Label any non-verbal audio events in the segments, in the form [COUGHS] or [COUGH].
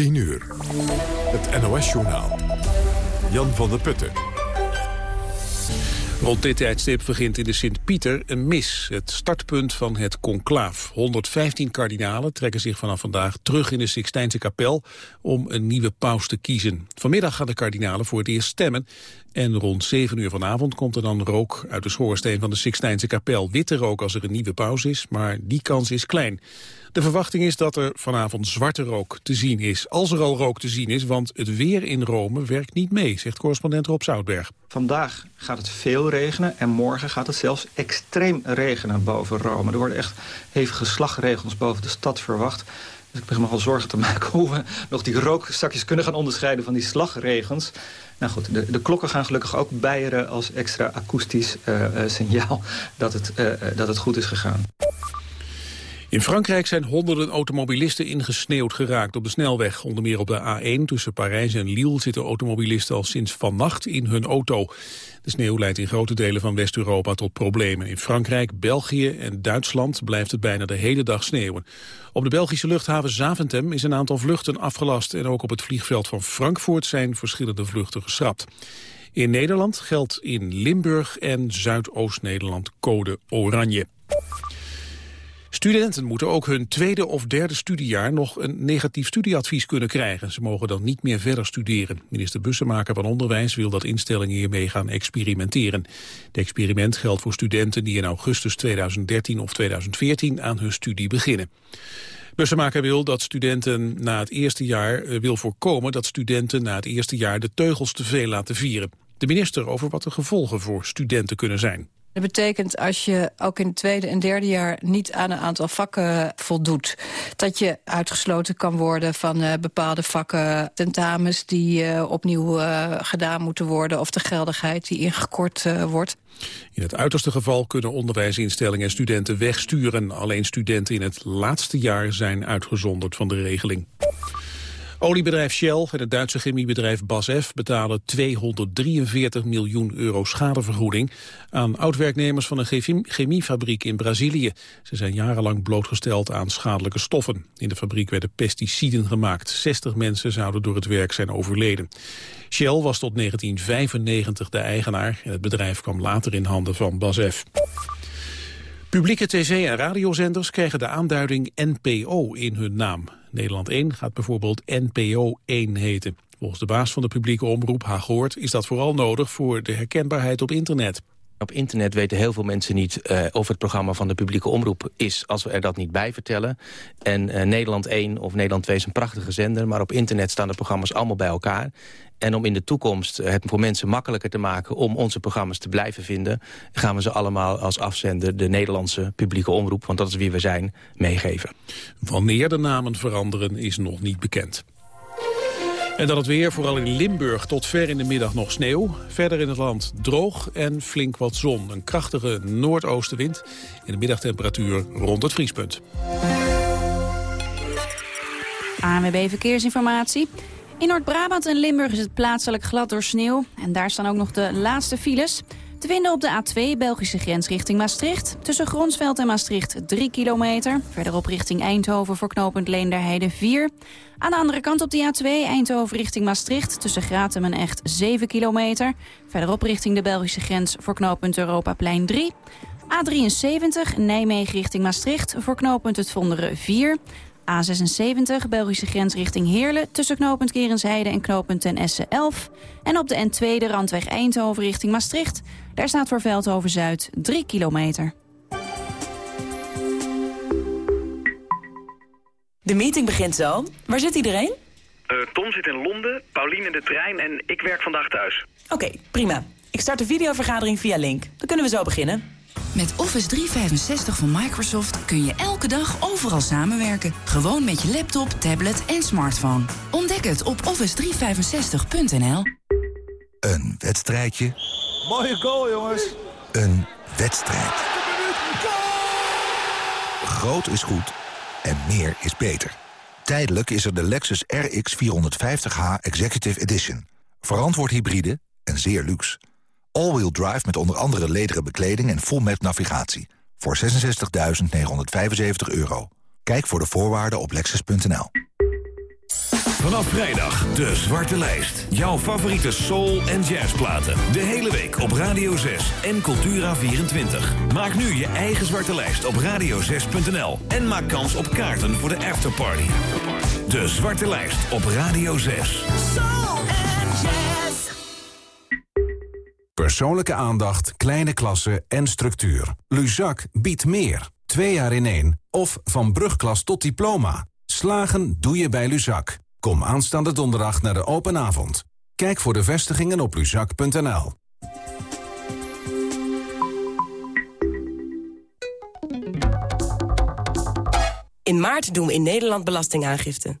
10 uur. Het NOS-journaal. Jan van der Putten. Rond dit tijdstip begint in de Sint-Pieter een mis, het startpunt van het conclaaf. 115 kardinalen trekken zich vanaf vandaag terug in de Sixtijnse kapel om een nieuwe paus te kiezen. Vanmiddag gaan de kardinalen voor het eerst stemmen en rond 7 uur vanavond komt er dan rook uit de schoorsteen van de Sixtijnse kapel. Witte rook als er een nieuwe paus is, maar die kans is klein. De verwachting is dat er vanavond zwarte rook te zien is. Als er al rook te zien is, want het weer in Rome werkt niet mee, zegt correspondent Rob Zoutberg. Vandaag gaat het veel regenen en morgen gaat het zelfs extreem regenen boven Rome. Er worden echt hevige slagregels boven de stad verwacht. Dus ik begin me wel zorgen te maken hoe we nog die rookzakjes kunnen gaan onderscheiden van die slagregens. Nou goed, de, de klokken gaan gelukkig ook bijeren als extra akoestisch uh, uh, signaal dat het, uh, dat het goed is gegaan. In Frankrijk zijn honderden automobilisten ingesneeuwd geraakt op de snelweg. Onder meer op de A1 tussen Parijs en Lille zitten automobilisten al sinds vannacht in hun auto. De sneeuw leidt in grote delen van West-Europa tot problemen. In Frankrijk, België en Duitsland blijft het bijna de hele dag sneeuwen. Op de Belgische luchthaven Zaventem is een aantal vluchten afgelast... en ook op het vliegveld van Frankfurt zijn verschillende vluchten geschrapt. In Nederland geldt in Limburg en Zuidoost-Nederland code oranje. Studenten moeten ook hun tweede of derde studiejaar nog een negatief studieadvies kunnen krijgen. Ze mogen dan niet meer verder studeren. Minister Bussemaker van Onderwijs wil dat instellingen hiermee gaan experimenteren. Het experiment geldt voor studenten die in augustus 2013 of 2014 aan hun studie beginnen. Bussemaker wil dat studenten na het eerste jaar eh, wil voorkomen dat studenten na het eerste jaar de teugels te veel laten vieren. De minister over wat de gevolgen voor studenten kunnen zijn. Dat betekent als je ook in het tweede en derde jaar niet aan een aantal vakken voldoet... dat je uitgesloten kan worden van uh, bepaalde vakken, tentamens... die uh, opnieuw uh, gedaan moeten worden of de geldigheid die ingekort wordt. In het uiterste geval kunnen onderwijsinstellingen en studenten wegsturen. Alleen studenten in het laatste jaar zijn uitgezonderd van de regeling. Oliebedrijf Shell en het Duitse chemiebedrijf BASF betalen 243 miljoen euro schadevergoeding aan oud-werknemers van een chemiefabriek in Brazilië. Ze zijn jarenlang blootgesteld aan schadelijke stoffen. In de fabriek werden pesticiden gemaakt. 60 mensen zouden door het werk zijn overleden. Shell was tot 1995 de eigenaar en het bedrijf kwam later in handen van BASF. Publieke tv- en radiozenders krijgen de aanduiding NPO in hun naam. Nederland 1 gaat bijvoorbeeld NPO 1 heten. Volgens de baas van de publieke omroep Hagoort is dat vooral nodig voor de herkenbaarheid op internet. Op internet weten heel veel mensen niet uh, of het programma van de publieke omroep is... als we er dat niet bij vertellen. En uh, Nederland 1 of Nederland 2 is een prachtige zender... maar op internet staan de programma's allemaal bij elkaar. En om in de toekomst het voor mensen makkelijker te maken... om onze programma's te blijven vinden... gaan we ze allemaal als afzender de Nederlandse publieke omroep... want dat is wie we zijn, meegeven. Wanneer de namen veranderen is nog niet bekend. En dan het weer, vooral in Limburg tot ver in de middag nog sneeuw. Verder in het land droog en flink wat zon. Een krachtige noordoostenwind. In de middagtemperatuur rond het vriespunt. ANWB Verkeersinformatie. In Noord-Brabant en Limburg is het plaatselijk glad door sneeuw. En daar staan ook nog de laatste files. Te vinden op de A2 Belgische grens richting Maastricht. Tussen Gronsveld en Maastricht 3 kilometer. Verderop richting Eindhoven voor knooppunt Leenderheide 4. Aan de andere kant op de A2 Eindhoven richting Maastricht. Tussen Gratum en Echt 7 kilometer. Verderop richting de Belgische grens voor knooppunt Europaplein 3. A73 Nijmegen richting Maastricht voor knooppunt Het Vonderen 4. A76 Belgische grens richting Heerlen... tussen knooppunt Kerensheide en knooppunt Ten Essen 11. En op de N2 de randweg Eindhoven richting Maastricht. Daar staat voor Veldhoven-Zuid 3 kilometer. De meeting begint zo. Waar zit iedereen? Uh, Tom zit in Londen, Paulien in de trein en ik werk vandaag thuis. Oké, okay, prima. Ik start de videovergadering via Link. Dan kunnen we zo beginnen. Met Office 365 van Microsoft kun je elke dag overal samenwerken. Gewoon met je laptop, tablet en smartphone. Ontdek het op office365.nl. Een wedstrijdje. Mooie goal, jongens. Een wedstrijd. Groot is goed en meer is beter. Tijdelijk is er de Lexus RX 450h Executive Edition. Verantwoord hybride en zeer luxe. All-wheel drive met onder andere lederen bekleding en full map navigatie. Voor 66.975 euro. Kijk voor de voorwaarden op lexus.nl. Vanaf vrijdag de Zwarte Lijst. Jouw favoriete soul- en jazzplaten. De hele week op Radio 6 en Cultura24. Maak nu je eigen Zwarte Lijst op radio6.nl. En maak kans op kaarten voor de afterparty. De Zwarte Lijst op Radio 6. Soul and jazz. Persoonlijke aandacht, kleine klassen en structuur. Luzak biedt meer. Twee jaar in één. Of van brugklas tot diploma. Slagen doe je bij Luzak. Kom aanstaande donderdag naar de open avond. Kijk voor de vestigingen op luzak.nl. In maart doen we in Nederland belastingaangifte.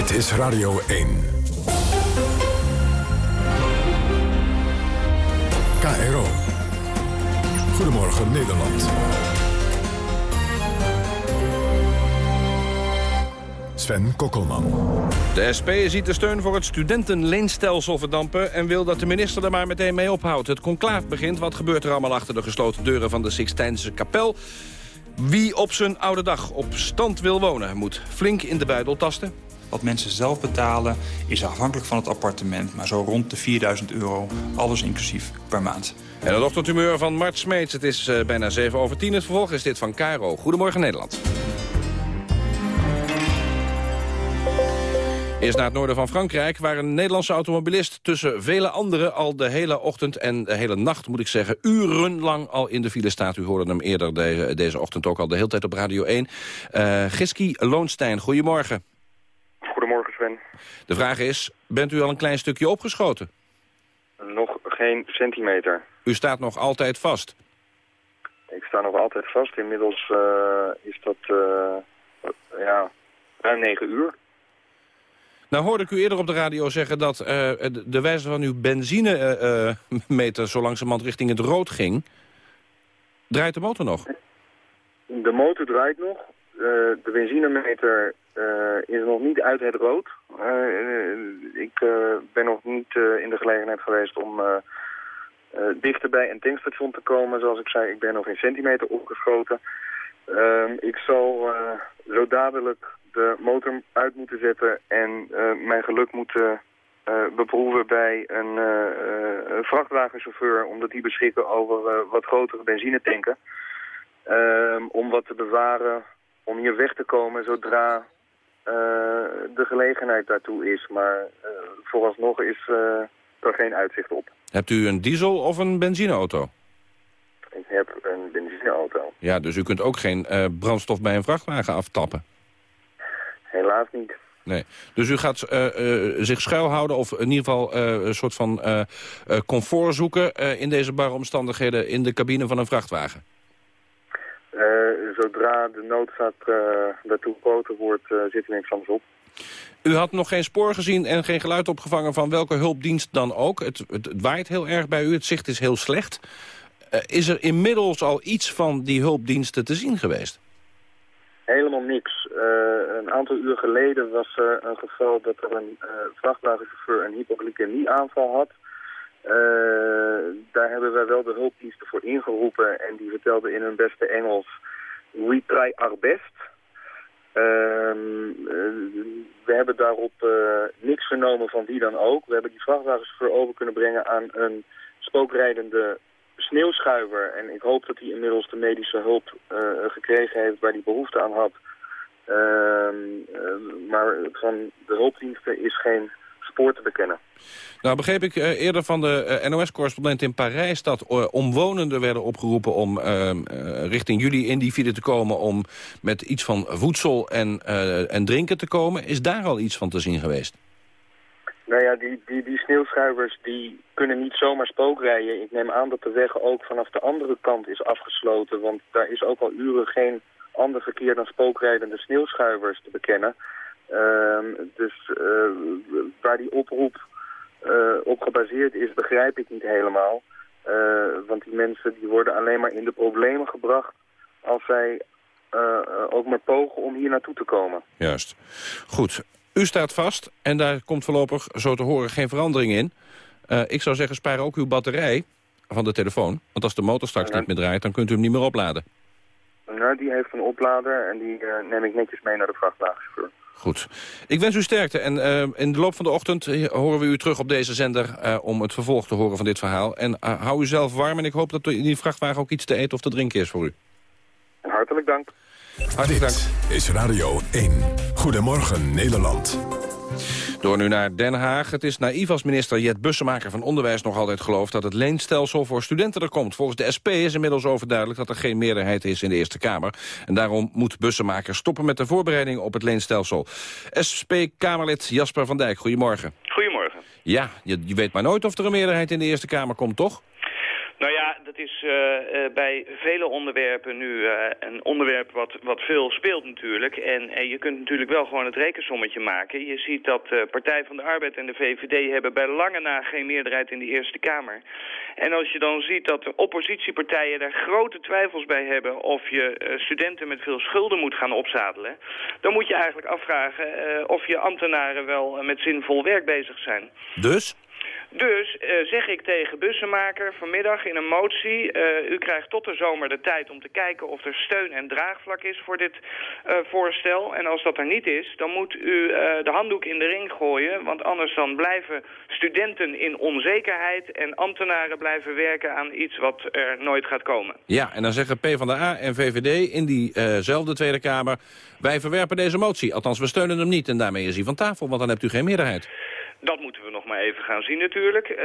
Dit is Radio 1. KRO. Goedemorgen Nederland. Sven Kokkelman. De SP ziet de steun voor het studentenleenstelsel verdampen... en wil dat de minister er maar meteen mee ophoudt. Het conclaaf begint. Wat gebeurt er allemaal achter de gesloten deuren van de Sixtijnse kapel? Wie op zijn oude dag op stand wil wonen... moet flink in de buidel tasten. Wat mensen zelf betalen is afhankelijk van het appartement... maar zo rond de 4000 euro, alles inclusief, per maand. En het ochtendhumeur van Mart Smeets. Het is eh, bijna 7 over 10. Het vervolg is dit van Caro. Goedemorgen Nederland. Eerst naar het noorden van Frankrijk, waar een Nederlandse automobilist tussen vele anderen al de hele ochtend en de hele nacht, moet ik zeggen, urenlang al in de file staat. U hoorde hem eerder de- deze ochtend ook al de hele tijd op Radio 1. Eh Giski Loonstein, goedemorgen. De vraag is, bent u al een klein stukje opgeschoten? Nog geen centimeter. U staat nog altijd vast. Ik sta nog altijd vast. Inmiddels eh, is dat eh, ja, ruim negen uur. Nou hoorde ik u eerder op de radio zeggen dat eh, de, wijze van uw benzinemeter zo langzamerhand richting het rood ging. Draait de motor nog? De motor draait nog. De benzinemeter is nog niet uit het rood. Eh, eh, ik eh, ben nog niet eh, in de gelegenheid geweest om eh, eh, dichter bij een tankstation te komen. Zoals ik zei, ik ben nog geen centimeter opgeschoten. Ehm, ik zal eh, zo dadelijk de motor uit moeten zetten en eh, mijn geluk moeten eh, beproeven bij een eh, eh, vrachtwagenchauffeur... omdat die beschikken over eh, wat grotere benzinetanken. Ehm, om wat te bewaren, om hier weg te komen zodra eh, de gelegenheid daartoe is. Maar eh, vooralsnog is eh, er geen uitzicht op. Hebt u een diesel of een benzineauto? Ik heb een benzineauto. Ja, dus u kunt ook geen eh, brandstof bij een vrachtwagen aftappen. Helaas niet. Nee. Dus u gaat eh, eh, zich schuilhouden of in ieder geval eh, een soort van eh, eh, comfort zoeken... eh, in deze barre omstandigheden in de cabine van een vrachtwagen. Eh, zodra de noodzaak eh, daartoe groter wordt, eh, zit er niks anders op. U had nog geen spoor gezien en geen geluid opgevangen van welke hulpdienst dan ook. Het, het, het waait heel erg bij u, het zicht is heel slecht. Is er inmiddels al iets van die hulpdiensten te zien geweest? Helemaal niks. Een aantal uur geleden was er een geval dat er een vrachtwagenchauffeur een hypoglycemie-aanval had. Eh, daar hebben wij wel de hulpdiensten voor ingeroepen en die vertelden in hun beste Engels... We try our best. Ehm, eh, we hebben daarop eh, niks vernomen van wie dan ook. We hebben die vrachtwagenchauffeur over kunnen brengen aan een spookrijdende sneeuwschuiver. En ik hoop dat hij inmiddels de medische hulp gekregen heeft waar hij behoefte aan had. Ehm, eh, maar van de hulpdiensten is geen spoor te bekennen. Nou begreep ik eh, eerder van de eh, NOS-correspondent in Parijs... dat eh, omwonenden werden opgeroepen om eh, eh, richting jullie in die file te komen... om met iets van voedsel en, en drinken te komen. Is daar al iets van te zien geweest? Nou ja, die, die, die sneeuwschuivers die kunnen niet zomaar spookrijden. Ik neem aan dat de weg ook vanaf de andere kant is afgesloten. Want daar is ook al uren geen ander verkeer dan spookrijdende sneeuwschuivers te bekennen. Ehm, dus eh, waar die oproep eh, op gebaseerd is, begrijp ik niet helemaal. Eh, want die mensen die worden alleen maar in de problemen gebracht als zij ook maar pogen om hier naartoe te komen. Juist. Goed. U staat vast en daar komt voorlopig, zo te horen, geen verandering in. ik zou zeggen, spaar ook uw batterij van de telefoon. Want als de motor straks niet meer draait, dan kunt u hem niet meer opladen. Nou, die heeft een oplader en die neem ik netjes mee naar de vrachtwagenchauffeur. Goed. Ik wens u sterkte. En uh, in de loop van de ochtend horen we u terug op deze zender... Uh, om het vervolg te horen van dit verhaal. En uh, hou u zelf warm en ik hoop dat in die vrachtwagen ook iets te eten of te drinken is voor u. Hartelijk dank. Hartelijk dank. is Radio 1. Goedemorgen Nederland. Door nu naar Den Haag. Het is naïef als minister Jet Bussemaker van Onderwijs nog altijd gelooft... dat het leenstelsel voor studenten er komt. Volgens de SP is inmiddels overduidelijk dat er geen meerderheid is in de Eerste Kamer. En daarom moet Bussemaker stoppen met de voorbereiding op het leenstelsel. SP-Kamerlid Jasper van Dijk, goedemorgen. Goedemorgen. Ja, je, je weet maar nooit of er een meerderheid in de Eerste Kamer komt, toch? Nou ja, dat is uh, uh, bij vele onderwerpen nu uh, een onderwerp wat, wat veel speelt natuurlijk. En, je kunt natuurlijk wel gewoon het rekensommetje maken. Je ziet dat Partij van de Arbeid en de VVD hebben bij lange na geen meerderheid in de Eerste Kamer. En als je dan ziet dat de oppositiepartijen daar grote twijfels bij hebben... of je studenten met veel schulden moet gaan opzadelen... dan moet je eigenlijk afvragen of je ambtenaren wel met zinvol werk bezig zijn. Dus? Dus uh, zeg ik tegen bussenmaker vanmiddag in een motie... Uh, u krijgt tot de zomer de tijd om te kijken of er steun en draagvlak is voor dit uh, voorstel. En als dat er niet is, dan moet u de handdoek in de ring gooien. Want anders dan blijven studenten in onzekerheid... en ambtenaren blijven werken aan iets wat er nooit gaat komen. Ja, en dan zeggen PvdA en VVD in diezelfde Tweede Kamer... wij verwerpen deze motie. Althans, we steunen hem niet. En daarmee is hij van tafel, want dan hebt u geen meerderheid. Dat moeten we nog maar even gaan zien natuurlijk. Uh,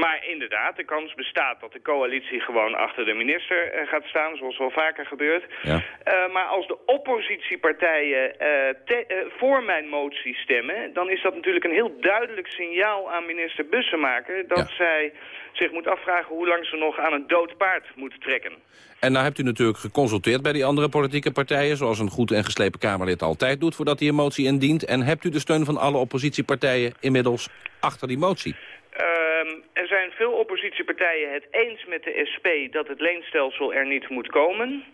maar inderdaad, de kans bestaat dat de coalitie gewoon achter de minister uh, gaat staan, zoals wel vaker gebeurt. Ja. Uh, maar als de oppositiepartijen te, voor mijn motie stemmen, dan is dat natuurlijk een heel duidelijk signaal aan minister Bussemaker dat ja. zij zich moet afvragen hoe lang ze nog aan een dood paard moet trekken. En nou hebt u natuurlijk geconsulteerd bij die andere politieke partijen... zoals een goed en geslepen Kamerlid altijd doet voordat hij een motie indient. En hebt u de steun van alle oppositiepartijen inmiddels achter die motie? Um, er zijn veel oppositiepartijen het eens met de SP dat het leenstelsel er niet moet komen.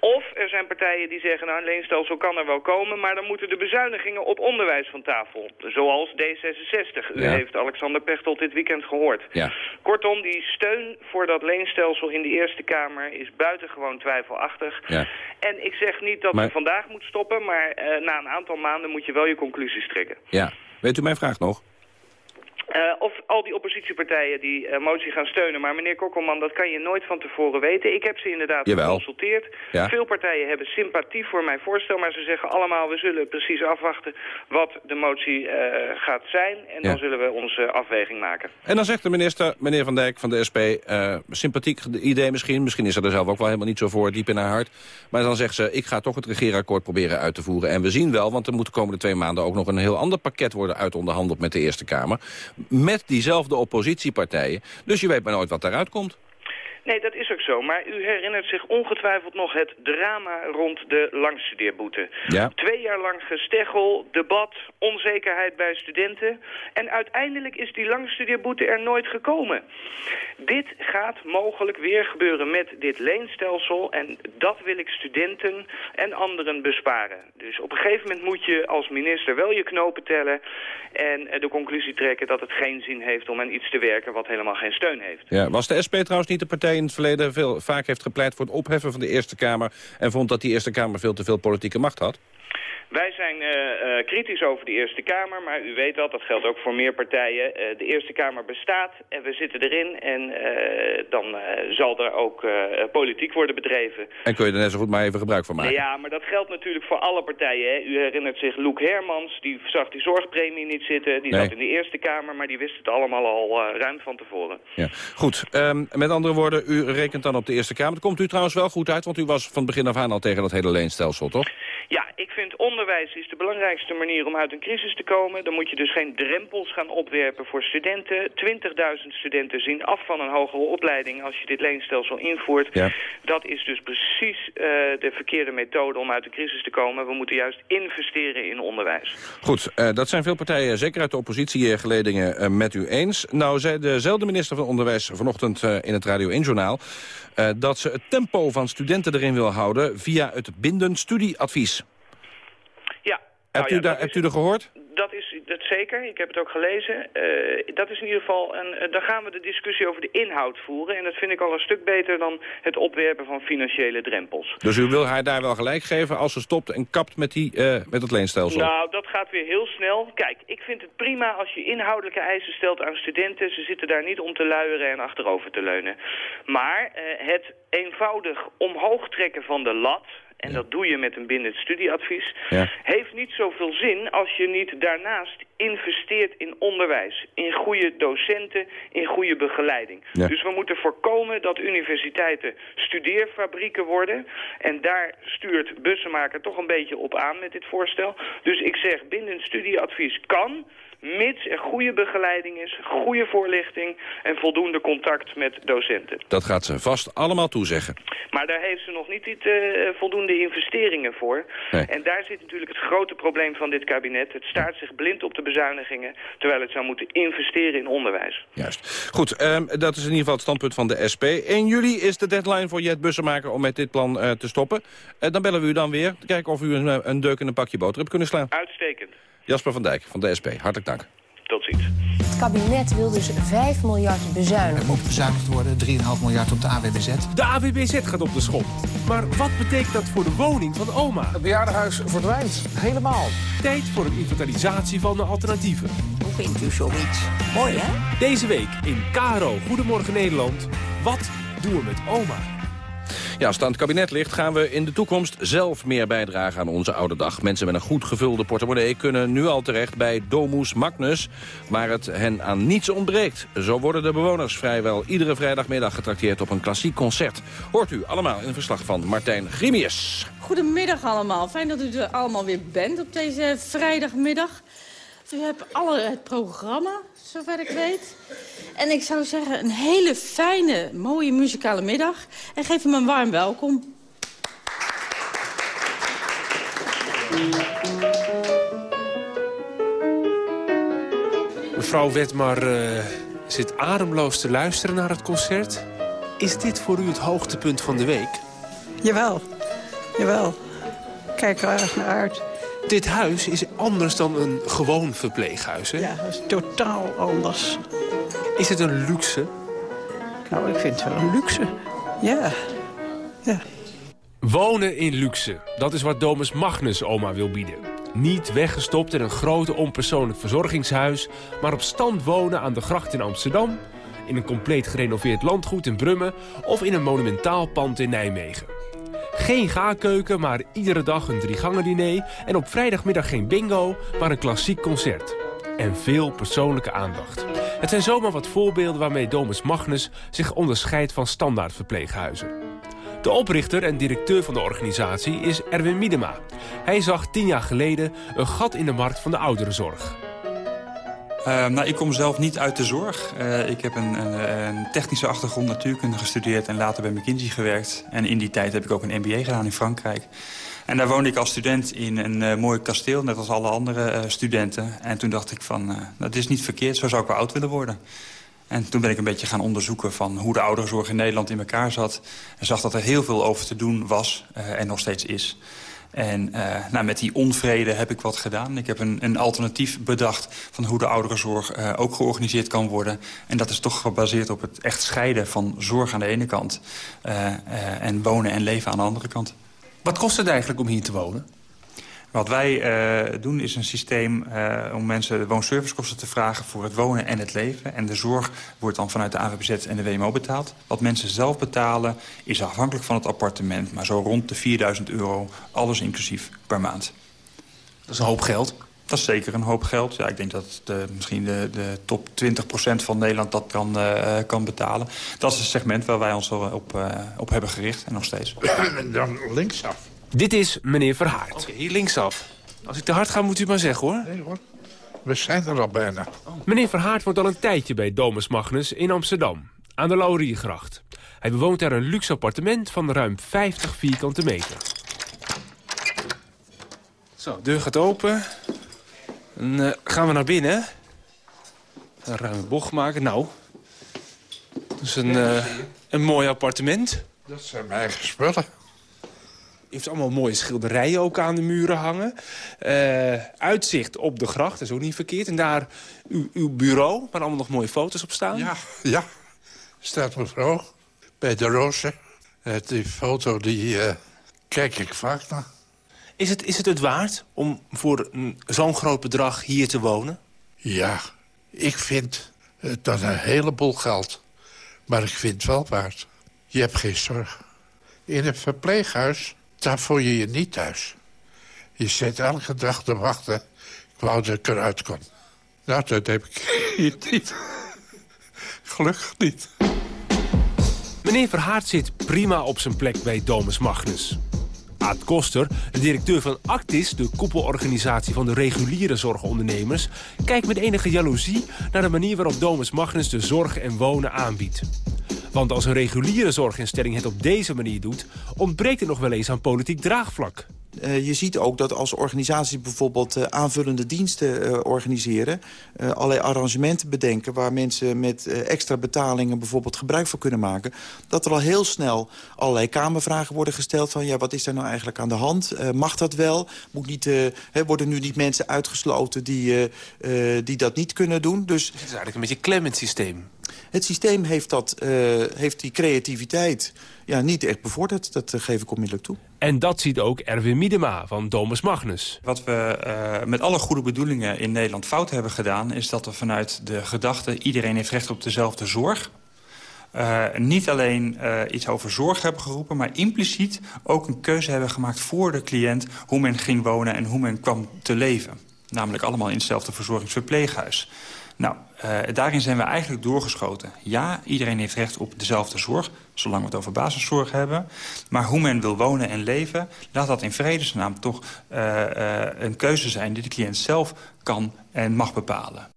Of er zijn partijen die zeggen, nou een leenstelsel kan er wel komen... maar dan moeten de bezuinigingen op onderwijs van tafel. Zoals D66. U Ja. heeft Alexander Pechtold dit weekend gehoord. Ja. Kortom, die steun voor dat leenstelsel in de Eerste Kamer is buitengewoon twijfelachtig. Ja. En ik zeg niet dat Maar- u vandaag moet stoppen, maar eh, na een aantal maanden moet je wel je conclusies trekken. Ja. Weet u mijn vraag nog? Eh, of al die oppositiepartijen die eh, motie gaan steunen. Maar meneer Kokkelman, dat kan je nooit van tevoren weten. Ik heb ze inderdaad Jawel. geconsulteerd. Ja. Veel partijen hebben sympathie voor mijn voorstel. Maar ze zeggen allemaal, we zullen precies afwachten wat de motie eh, gaat zijn. En dan zullen we onze afweging maken. En dan zegt de minister, meneer Van Dijk van de SP... sympathiek idee misschien, misschien is ze er zelf ook wel helemaal niet zo voor... diep in haar hart. Maar dan zegt ze, ik ga toch het regeerakkoord proberen uit te voeren. En we zien wel, want er moet de komende twee maanden... ook nog een heel ander pakket worden uitonderhandeld met de Eerste Kamer. Met diezelfde oppositiepartijen. Dus je weet maar nooit wat daaruit komt. Nee, dat is ook zo. Maar u herinnert zich ongetwijfeld nog het drama rond de langstudeerboete. Ja. Twee jaar lang gesteggel, debat, onzekerheid bij studenten. En uiteindelijk is die langstudeerboete er nooit gekomen. Dit gaat mogelijk weer gebeuren met dit leenstelsel. En dat wil ik studenten en anderen besparen. Dus op een gegeven moment moet je als minister wel je knopen tellen... en eh, de conclusie trekken dat het geen zin heeft om aan iets te werken... wat helemaal geen steun heeft. Ja, was de SP trouwens niet de partij in het verleden... Veel, vaak heeft gepleit voor het opheffen van de Eerste Kamer... en vond dat die Eerste Kamer veel te veel politieke macht had? Wij zijn eh, eh, kritisch over de Eerste Kamer, maar u weet dat, dat geldt ook voor meer partijen. Eh, de Eerste Kamer bestaat en we zitten erin en dan zal er ook politiek worden bedreven. En kun je er net zo goed maar even gebruik van maken? Ja, maar dat geldt natuurlijk voor alle partijen. Hè. U herinnert zich Loek Hermans, die zag die zorgpremie niet zitten. Die Nee. zat in de Eerste Kamer, maar die wist het allemaal al ruim van tevoren. Ja. Goed, ehm, met andere woorden, u rekent dan op de Eerste Kamer. Dat komt u trouwens wel goed uit, want u was van begin af aan al tegen dat hele leenstelsel, toch? Ja, ik vind onderwijs is de belangrijkste manier om uit een crisis te komen. Dan moet je dus geen drempels gaan opwerpen voor studenten. 20.000 studenten zien af van een hogere opleiding als je dit leenstelsel invoert. Ja. Dat is dus precies uh, de verkeerde methode om uit de crisis te komen. We moeten juist investeren in onderwijs. Goed, uh, dat zijn veel partijen, zeker uit de oppositie, geledingen uh, met u eens. Nou zei dezelfde minister van Onderwijs vanochtend in het Radio 1-journaal... dat ze het tempo van studenten erin wil houden via het bindend studieadvies. Hebt, nou u, daar, hebt u er gehoord? Dat is dat zeker. Ik heb het ook gelezen. Uh, dat is in ieder geval een. Uh, dan gaan we de discussie over de inhoud voeren. En dat vind ik al een stuk beter dan het opwerpen van financiële drempels. Dus u wil haar daar wel gelijk geven als ze stopt en kapt met, die, uh, met het leenstelsel? Nou, dat gaat weer heel snel. Kijk, ik vind het prima als je inhoudelijke eisen stelt aan studenten. Ze zitten daar niet om te luieren en achterover te leunen. Maar het eenvoudig omhoog trekken van de lat en dat doe je met een bindend studieadvies, ja. heeft niet zoveel zin als je niet daarnaast investeert in onderwijs, in goede docenten, in goede begeleiding. Ja. Dus we moeten voorkomen dat universiteiten studeerfabrieken worden. En daar stuurt Bussemaker toch een beetje op aan met dit voorstel. Dus ik zeg, bindend studieadvies kan mits er goede begeleiding is, goede voorlichting en voldoende contact met docenten. Dat gaat ze vast allemaal toezeggen. Maar daar heeft ze nog niet dit, uh, voldoende investeringen voor. Nee. En daar zit natuurlijk het grote probleem van dit kabinet. Het staart zich blind op de bezuinigingen, terwijl het zou moeten investeren in onderwijs. Juist. Goed, um, dat is in ieder geval het standpunt van de SP. 1 juli is de deadline voor Jet Bussemaker om met dit plan uh, te stoppen. Uh, dan bellen we u dan weer, te kijken of u een, een deuk in een pakje boter hebt kunnen slaan. Uitstekend. Jasper van Dijk van de SP, hartelijk dank. Tot ziens. Het kabinet wil dus 5 miljard bezuinigen. Er moet bezuinigd worden, 3,5 miljard op de AWBZ. De AWBZ gaat op de schop. Maar wat betekent dat voor de woning van oma? Het bejaardenhuis verdwijnt. Helemaal. Tijd voor een inventarisatie van de alternatieven. Hoe vindt u zoiets? Mooi, hè? Deze week in Karo Goedemorgen Nederland. Wat doen we met oma? Ja, als het kabinet ligt, gaan we in de toekomst zelf meer bijdragen aan onze oude dag. Mensen met een goed gevulde portemonnee kunnen nu al terecht bij Domus Magnus, waar het hen aan niets ontbreekt. Zo worden de bewoners vrijwel iedere vrijdagmiddag getrakteerd op een klassiek concert. Hoort u allemaal in een verslag van Martijn Grimius. Goedemiddag allemaal. Fijn dat u er allemaal weer bent op deze vrijdagmiddag. U hebt alle het programma, zover ik weet. En ik zou zeggen, een hele fijne, mooie muzikale middag. En geef hem een warm welkom. Mevrouw Wetmar uh, zit ademloos te luisteren naar het concert. Is dit voor u het hoogtepunt van de week? Jawel, jawel. Kijk er erg naar uit. Dit huis is anders dan een gewoon verpleeghuis, hè? Ja, dat is totaal anders. Is het een luxe? Nou, ik vind het wel een luxe. Ja. ja. Wonen in luxe, dat is wat Domus Magnus oma wil bieden. Niet weggestopt in een grote onpersoonlijk verzorgingshuis... maar op stand wonen aan de gracht in Amsterdam... in een compleet gerenoveerd landgoed in Brummen... of in een monumentaal pand in Nijmegen. Geen gaarkeuken, maar iedere dag een drie diner... en op vrijdagmiddag geen bingo, maar een klassiek concert. En veel persoonlijke aandacht. Het zijn zomaar wat voorbeelden waarmee Domus Magnus zich onderscheidt van standaard verpleeghuizen. De oprichter en directeur van de organisatie is Erwin Miedema. Hij zag tien jaar geleden een gat in de markt van de ouderenzorg. Uh, nou, ik kom zelf niet uit de zorg. Uh, ik heb een, een, technische achtergrond natuurkunde gestudeerd en later bij McKinsey gewerkt. En in die tijd heb ik ook een MBA gedaan in Frankrijk. En daar woonde ik als student in een uh, mooi kasteel, net als alle andere studenten. En toen dacht ik van, dat is niet verkeerd, zo zou ik wel oud willen worden. En toen ben ik een beetje gaan onderzoeken van hoe de ouderenzorg in Nederland in elkaar zat. En zag dat er heel veel over te doen was en nog steeds is. En uh, nou, met die onvrede heb ik wat gedaan. Ik heb een, een alternatief bedacht van hoe de ouderenzorg uh, ook georganiseerd kan worden. En dat is toch gebaseerd op het echt scheiden van zorg aan de ene kant... Uh, en wonen en leven aan de andere kant. Wat kost het eigenlijk om hier te wonen? Wat wij uh, doen is een systeem uh, om mensen de woonservicekosten te vragen... voor het wonen en het leven. En de zorg wordt dan vanuit de AWBZ en de WMO betaald. Wat mensen zelf betalen is afhankelijk van het appartement... maar zo rond de 4000 euro, alles inclusief, per maand. Dat is een hoop geld. Dat is zeker een hoop geld. Ja, ik denk dat de, misschien de, de top 20% van Nederland dat kan, uh, kan betalen. Dat is het segment waar wij ons op, uh, op hebben gericht en nog steeds. [COUGHS] Dan linksaf. Dit is meneer Verhaard. Oké, hier linksaf. Als ik te hard ga, moet u maar zeggen, hoor. Nee, hoor. We zijn er al bijna. Meneer Verhaard woont al een tijdje bij Domus Magnus in Amsterdam, aan de Lauriergracht. Hij bewoont daar een luxe appartement van ruim 50 vierkante meter. Zo, de deur gaat open. Dan eh, gaan we naar binnen. Een ruime bocht maken. Nou, dat is een, eh, een mooi appartement. Dat zijn mijn eigen spullen. Heeft allemaal mooie schilderijen ook aan de muren hangen. Eh, uitzicht op de gracht, dat is ook niet verkeerd. En daar uw, uw bureau, waar allemaal nog mooie foto's op staan. Ja, ja. Staat mevrouw bij de rozen. Die foto, die eh, kijk ik vaak naar. Is het, is het het waard om voor zo'n groot bedrag hier te wonen? Ja, ik vind het dan een heleboel geld. Maar ik vind het wel waard. Je hebt geen zorg. In een verpleeghuis, daar voel je je niet thuis. Je zit elke dag te wachten. Ik wou dat ik eruit kon. Nou, dat heb ik [LAUGHS] hier niet. Gelukkig niet. Meneer Verhaard zit prima op zijn plek bij Domus Magnus. Aad Koster, de directeur van Actis, de koepelorganisatie van de reguliere zorgondernemers, kijkt met enige jaloezie naar de manier waarop Domus Magnus de zorg en wonen aanbiedt. Want als een reguliere zorginstelling het op deze manier doet, ontbreekt het nog wel eens aan politiek draagvlak. Eh, je ziet ook dat als organisaties bijvoorbeeld eh, aanvullende diensten eh, organiseren... eh, allerlei arrangementen bedenken waar mensen met eh, extra betalingen bijvoorbeeld gebruik van kunnen maken... dat er al heel snel allerlei kamervragen worden gesteld van... ja, wat is daar nou eigenlijk aan de hand? Eh, mag dat wel? Moet niet, eh, hè, worden nu niet mensen uitgesloten die, eh, eh, die dat niet kunnen doen? Dus Het is eigenlijk een beetje klem in het systeem. Het systeem heeft, dat, eh, heeft die creativiteit ja, niet echt bevorderd. Dat eh, geef ik onmiddellijk toe. En dat ziet ook Erwin Miedema van Domus Magnus. Wat we eh, met alle goede bedoelingen in Nederland fout hebben gedaan... is dat we vanuit de gedachte iedereen heeft recht op dezelfde zorg... eh, niet alleen eh, iets over zorg hebben geroepen... maar impliciet ook een keuze hebben gemaakt voor de cliënt... hoe men ging wonen en hoe men kwam te leven. Namelijk allemaal in hetzelfde verzorgingsverpleeghuis. Nou, eh, daarin zijn we eigenlijk doorgeschoten. Ja, iedereen heeft recht op dezelfde zorg, zolang we het over basiszorg hebben. Maar hoe men wil wonen en leven, laat dat in vredesnaam toch eh, eh, een keuze zijn... die de cliënt zelf kan en mag bepalen.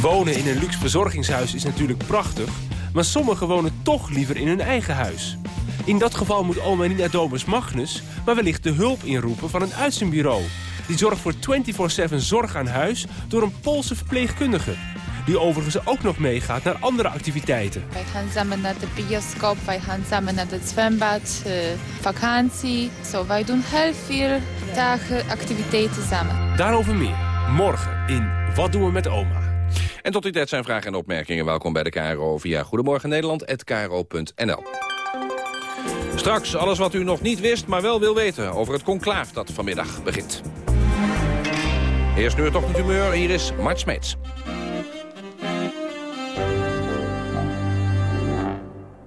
Wonen in een luxe verzorgingshuis is natuurlijk prachtig... maar sommigen wonen toch liever in hun eigen huis. In dat geval moet oma niet naar Domus Magnus... maar wellicht de hulp inroepen van een uitzendbureau. Die zorgt voor 24-7 zorg aan huis door een Poolse verpleegkundige. Die overigens ook nog meegaat naar andere activiteiten. Wij gaan samen naar de bioscoop, wij gaan samen naar het zwembad, eh, vakantie. Zo, wij doen heel veel dagen activiteiten samen. Daarover meer. Morgen in Wat doen we met oma? En tot die tijd zijn vragen en opmerkingen. Welkom bij de KRO via Goedemorgen Nederland@kro.nl. Straks alles wat u nog niet wist, maar wel wil weten... over het conclaaf dat vanmiddag begint. Eerst nu het ochtendhumeur, hier is Mart Smeets.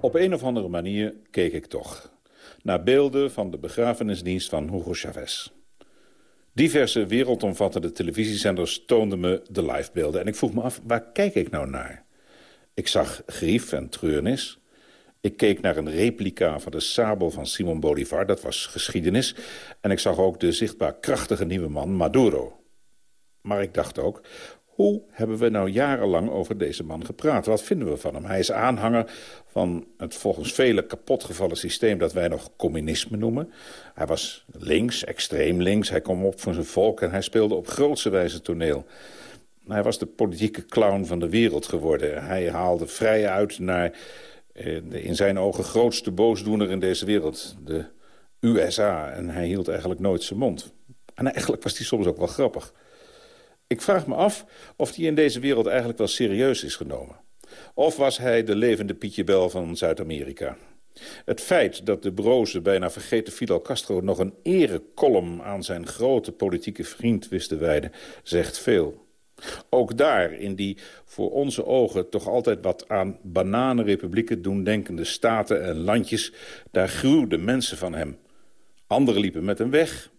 Op een of andere manier keek ik toch naar beelden van de begrafenisdienst van Hugo Chavez. Diverse wereldomvattende televisiezenders toonden me de livebeelden... en ik vroeg me af, waar kijk ik nou naar? Ik zag grief en treurnis. Ik keek naar een replica van de sabel van Simon Bolivar, dat was geschiedenis. En ik zag ook de zichtbaar krachtige nieuwe man Maduro. Maar ik dacht ook, hoe hebben we nou jarenlang over deze man gepraat? Wat vinden we van hem? Hij is aanhanger van het volgens velen kapotgevallen systeem... dat wij nog communisme noemen. Hij was links, extreem links. Hij kwam op voor zijn volk en hij speelde op grootse wijze toneel. Hij was de politieke clown van de wereld geworden. Hij haalde vrij uit naar eh, de in zijn ogen grootste boosdoener in deze wereld. De USA. En hij hield eigenlijk nooit zijn mond. En eigenlijk was hij soms ook wel grappig. Ik vraag me af of hij in deze wereld eigenlijk wel serieus is genomen. Of was hij de levende Pietje Bel van Zuid-Amerika? Het feit dat de broze, bijna vergeten Fidel Castro... nog een erekolom aan zijn grote politieke vriend wist te wijden, zegt veel. Ook daar, in die voor onze ogen toch altijd wat aan bananenrepublieken doen denkende staten en landjes... daar gruwden mensen van hem. Anderen liepen met hem weg,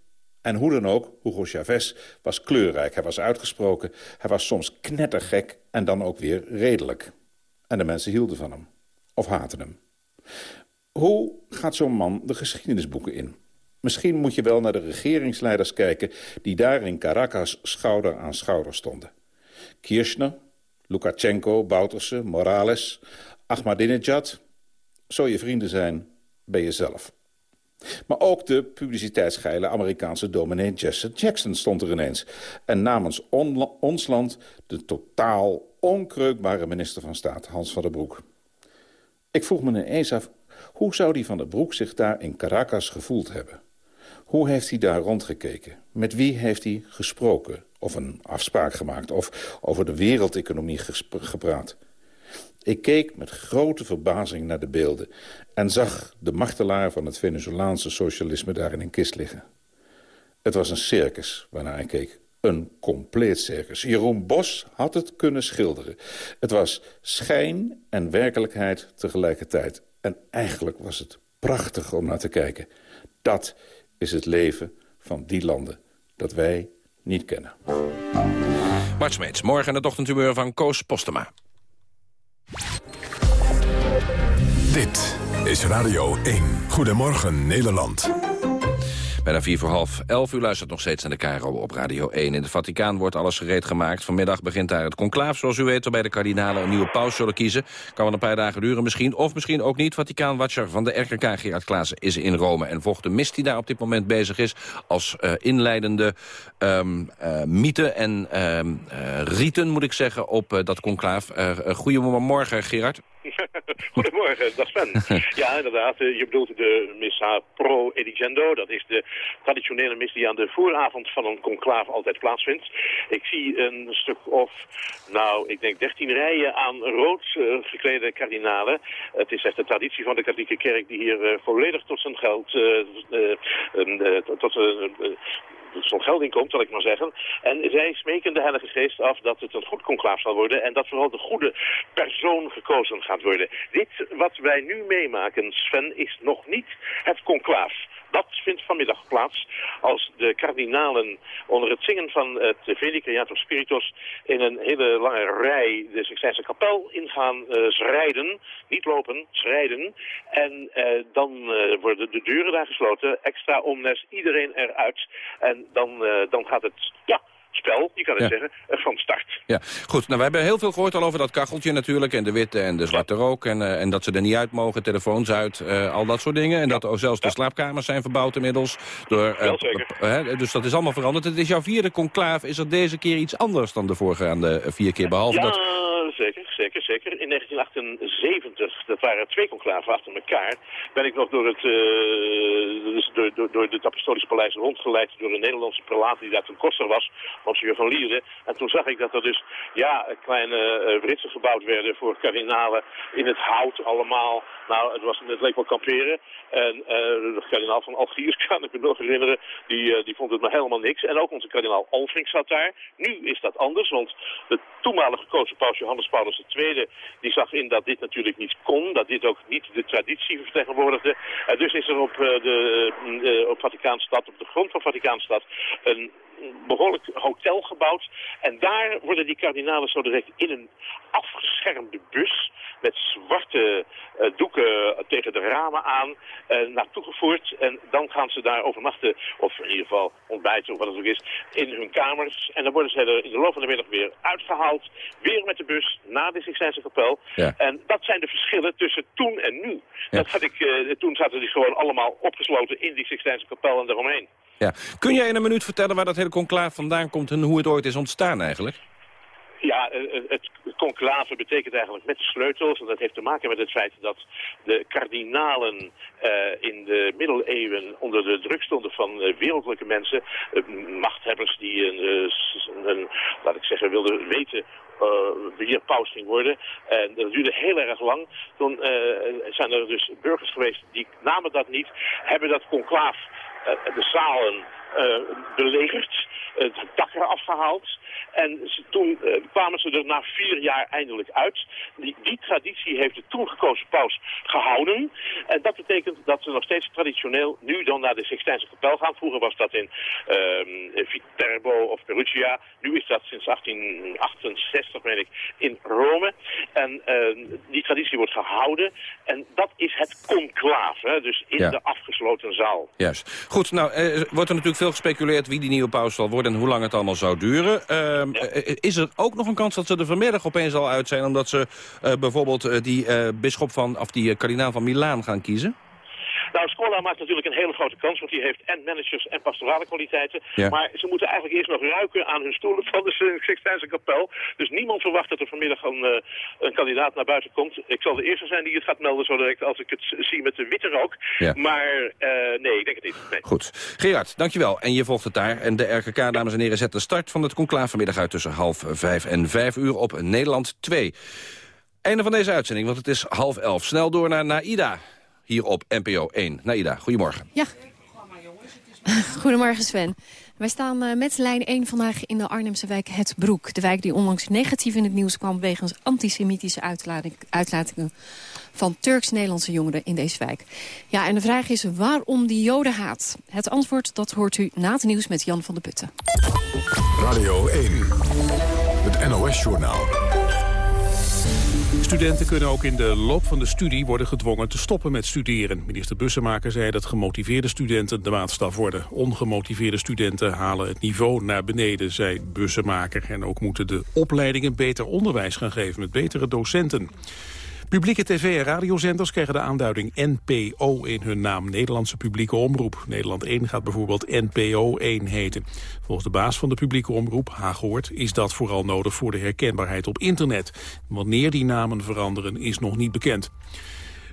en hoe dan ook, Hugo Chavez was kleurrijk. Hij was uitgesproken, hij was soms knettergek en dan ook weer redelijk. En de mensen hielden van hem. Of haatten hem. Hoe gaat zo'n man de geschiedenisboeken in? Misschien moet je wel naar de regeringsleiders kijken... die daar in Caracas schouder aan schouder stonden. Kirchner, Lukashenko, Bouterse, Morales, Ahmadinejad. Zo je vrienden zijn, ben je zelf. Maar ook de publiciteitsgeile Amerikaanse dominee Jesse Jackson stond er ineens. En namens ons land de totaal onkreukbare minister van Staat, Hans van der Broek. Ik vroeg me ineens af, hoe zou die van der Broek zich daar in Caracas gevoeld hebben? Hoe heeft hij daar rondgekeken? Met wie heeft hij gesproken? Of een afspraak gemaakt? Of over de wereldeconomie gepraat? Ik keek met grote verbazing naar de beelden... en zag de martelaar van het Venezolaanse socialisme daar in een kist liggen. Het was een circus waarnaar ik keek. Een compleet circus. Jeroen Bos had het kunnen schilderen. Het was schijn en werkelijkheid tegelijkertijd. En eigenlijk was het prachtig om naar te kijken. Dat is het leven van die landen dat wij niet kennen. Mart Smeets, morgen het ochtendhumeur van Koos Postema. Dit is Radio 1. Goedemorgen Nederland. Bijna vier voor half elf. U luistert nog steeds naar de KRO op Radio 1. In de Vaticaan wordt alles gereed gemaakt. Vanmiddag begint daar het conclaaf, zoals u weet... waarbij de kardinalen een nieuwe paus zullen kiezen. Kan wel een paar dagen duren misschien, of misschien ook niet. Vaticaan-watcher van de RKK, Gerard Klaassen, is in Rome... en volgt de mist die daar op dit moment bezig is... als uh, inleidende um, mythe en uh, riten, moet ik zeggen, op dat conclaaf. goedemorgen, Gerard. [LAUGHS] Goedemorgen, dag Sven. [LAUGHS] ja, inderdaad. Je bedoelt de Missa Pro Edigendo. Dat is de traditionele mis die aan de vooravond van een conclave altijd plaatsvindt. Ik zie een stuk of, nou, ik denk 13 rijen aan rood uh, geklede kardinalen. Het is echt de traditie van de katholieke kerk die hier uh, volledig tot zijn geld, uh, tot zo'n geld komt, zal ik maar zeggen. En zij smeken de Heilige Geest af dat het een goed conclaaf zal worden... en dat vooral de goede persoon gekozen gaat worden. Dit wat wij nu meemaken, Sven, is nog niet het conclaaf. Dat vindt vanmiddag plaats als de kardinalen onder het zingen van het Veli Creator Spiritus in een hele lange rij de Sixtijnse kapel ingaan uh, schrijden. Niet lopen, schrijden. En uh, dan uh, worden de deuren daar gesloten, extra omnes, iedereen eruit. En dan, dan gaat het, ja, spel, je kan het zeggen, eh, van start. Ja, goed. Nou, we hebben heel veel gehoord al over dat kacheltje natuurlijk... en de witte en de zwarte rook en, uh, en dat ze er niet uit mogen, telefoons uit, uh, al dat soort dingen. En dat ook zelfs de slaapkamers zijn verbouwd inmiddels. Door, Wel zeker. dus dat is allemaal veranderd. Het is jouw vierde conclaaf. Is er deze keer iets anders dan de voorgaande vier keer, behalve ja, dat... zeker, zeker, zeker. In 1978, dat waren twee conclaven achter elkaar... ben ik nog door het, dus door, door, door het Apostolisch Paleis rondgeleid... door een Nederlandse prelaat die daar ten koster was Monsieur van Lierde. En toen zag ik dat er dus ja, kleine uh, britsen gebouwd werden voor kardinalen in het hout allemaal. Nou, het, was, het leek wel kamperen. En uh, de kardinaal van Algiers, [LAUGHS] kan ik me nog herinneren, die, die vond het maar helemaal niks. En ook onze kardinaal Alfring zat daar. Nu is dat anders, want de toenmalige gekozen paus Johannes Paulus II... die zag in dat dit natuurlijk niet kon, dat dit ook niet de traditie vertegenwoordigde. En dus is er op, de, op Vaticaanstad, op de grond van Vaticaanstad, een behoorlijk hotel gebouwd. En daar worden die kardinalen zo direct in een afgeschermde bus met zwarte uh, doeken tegen de ramen aan uh, naartoe gevoerd. En dan gaan ze daar overnachten, of in ieder geval ontbijten of wat het ook is, in hun kamers. En dan worden ze er in de loop van de middag weer uitgehaald. Weer met de bus naar de Sixtijnse kapel. Ja. En dat zijn de verschillen tussen toen en nu. Ja. Dat had ik, uh, toen zaten die gewoon allemaal opgesloten in die Sixtijnse kapel en daaromheen. Ja. Kun jij in een minuut vertellen waar dat hele conclaaf vandaan komt en hoe het ooit is ontstaan eigenlijk? Ja, het conclave betekent eigenlijk met sleutels. En dat heeft te maken met het feit dat de kardinalen uh, in de middeleeuwen onder de druk stonden van wereldlijke mensen. Machthebbers die een, laat ik zeggen, wilden weten wie paus ging worden. En dat duurde heel erg lang. Toen zijn er dus burgers geweest die namen dat niet, hebben dat conclaaf, zalen uh, belegerd. het dak eraf gehaald. En ze, toen eh, kwamen ze er na vier jaar eindelijk uit. Die, die traditie heeft de toen gekozen paus gehouden. En dat betekent dat ze nog steeds traditioneel nu dan naar de Sixtijnse kapel gaan. Vroeger was dat in ehm, Viterbo of Perugia. Nu is dat sinds 1868, meen ik, in Rome. En ehm, die traditie wordt gehouden. En dat is het conclave, dus in Ja. de afgesloten zaal. Juist. Goed, nou eh, wordt er natuurlijk veel gespeculeerd wie die nieuwe paus zal worden... en hoe lang het allemaal zou duren. Ehm, eh, is er ook nog een kans dat ze er vanmiddag opeens al uit zijn... omdat ze eh, bijvoorbeeld eh, die eh bisschop van, of die eh, kardinaal van Milaan gaan kiezen? Nou, Scola maakt natuurlijk een hele grote kans, want die heeft en managers en pastorale kwaliteiten. Ja. Maar ze moeten eigenlijk eerst nog ruiken aan hun stoelen van de Sixtijnse kapel. Dus niemand verwacht dat er vanmiddag een, eh, een kandidaat naar buiten komt. Ik zal de eerste zijn die het gaat melden zo direct als ik het zie met de witte rook. Ja. Maar eh, nee, ik denk het niet. Nee. Goed. Gerard, dankjewel. En je volgt het daar. En de RKK, dames en heren, zet de start van het conclave vanmiddag uit... tussen half vijf en vijf uur op Nederland 2. Einde van deze uitzending, want het is half elf. Snel door naar Naida, hier op NPO 1. Naida, goedemorgen. Ja. [LAUGHS] Goedemorgen Sven. Wij staan eh, met lijn 1 vandaag in de Arnhemse wijk Het Broek. De wijk die onlangs negatief in het nieuws kwam... wegens antisemitische uitlating- uitlatingen van Turks-Nederlandse jongeren in deze wijk. Ja, en de vraag is waarom die jodenhaat? Het antwoord dat hoort u na het nieuws met Jan van der Putten. Radio 1, het NOS-journaal. Studenten kunnen ook in de loop van de studie worden gedwongen te stoppen met studeren. Minister Bussemaker zei dat gemotiveerde studenten de maatstaf worden. Ongemotiveerde studenten halen het niveau naar beneden, zei Bussemaker. En ook moeten de opleidingen beter onderwijs gaan geven met betere docenten. Publieke tv- en radiozenders krijgen de aanduiding NPO in hun naam. Nederlandse publieke omroep. Nederland 1 gaat bijvoorbeeld NPO 1 heten. Volgens de baas van de publieke omroep, Hagoort, is dat vooral nodig voor de herkenbaarheid op internet. Wanneer die namen veranderen is nog niet bekend.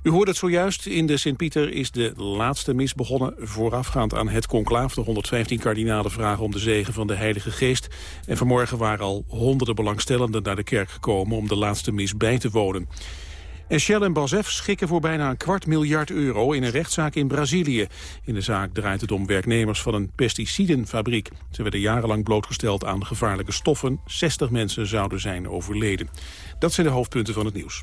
U hoorde het zojuist, in de Sint-Pieter is de laatste mis begonnen... voorafgaand aan het conclaaf. De 115 kardinalen vragen om de zegen van de Heilige Geest. En vanmorgen waren al honderden belangstellenden naar de kerk gekomen... om de laatste mis bij te wonen. En Shell en Basf schikken voor bijna een kwart miljard euro in een rechtszaak in Brazilië. In de zaak draait het om werknemers van een pesticidenfabriek. Ze werden jarenlang blootgesteld aan gevaarlijke stoffen. 60 mensen zouden zijn overleden. Dat zijn de hoofdpunten van het nieuws.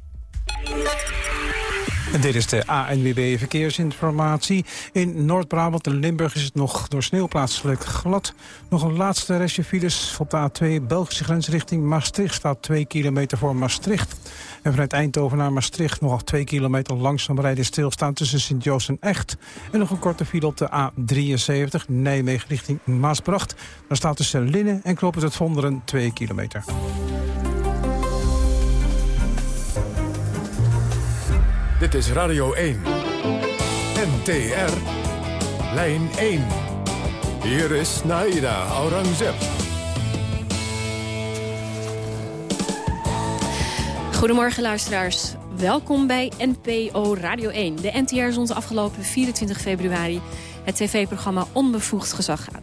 Dit is de ANWB Verkeersinformatie. In Noord-Brabant en Limburg is het nog door sneeuw plaatselijk glad. Nog een laatste restje files op de A2 Belgische grens richting Maastricht... staat 2 kilometer voor Maastricht. En vanuit Eindhoven naar Maastricht nog 2 kilometer langzaam rijden stilstaan... tussen Sint-Joost en Echt. En nog een korte file op de A73 Nijmegen richting Maasbracht. Daar staat tussen Linnen en Kloppen het Vonderen 2 kilometer. Dit is Radio 1. NTR. Lijn 1. Hier is Naida Aurangzeb. Goedemorgen luisteraars. Welkom bij NPO Radio 1. De NTR zond afgelopen 24 februari het tv-programma Onbevoegd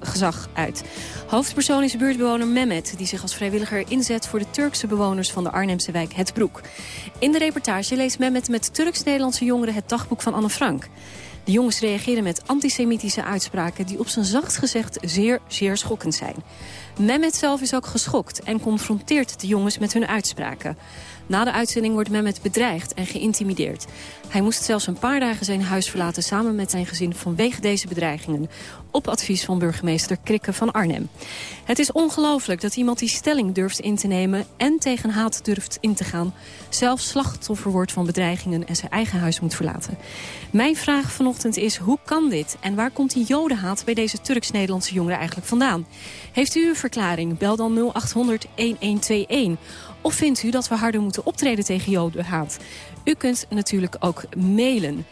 gezag, uit. Hoofdpersoon is buurtbewoner Mehmet... die zich als vrijwilliger inzet voor de Turkse bewoners van de Arnhemse wijk Het Broek. In de reportage leest Mehmet met Turks-Nederlandse jongeren het dagboek van Anne Frank. De jongens reageren met antisemitische uitspraken... die op zijn zacht gezegd zeer, zeer schokkend zijn. Mehmet zelf is ook geschokt en confronteert de jongens met hun uitspraken. Na de uitzending wordt Mehmet bedreigd en geïntimideerd. Hij moest zelfs een paar dagen zijn huis verlaten samen met zijn gezin vanwege deze bedreigingen. Op advies van burgemeester Krikke van Arnhem. Het is ongelooflijk dat iemand die stelling durft in te nemen en tegen haat durft in te gaan... zelf slachtoffer wordt van bedreigingen en zijn eigen huis moet verlaten. Mijn vraag vanochtend is, hoe kan dit? En waar komt die jodenhaat bij deze Turks-Nederlandse jongeren eigenlijk vandaan? Heeft u een verklaring? Bel dan 0800-1121. Of vindt u dat we harder moeten optreden tegen jodenhaat? U kunt natuurlijk ook mailen.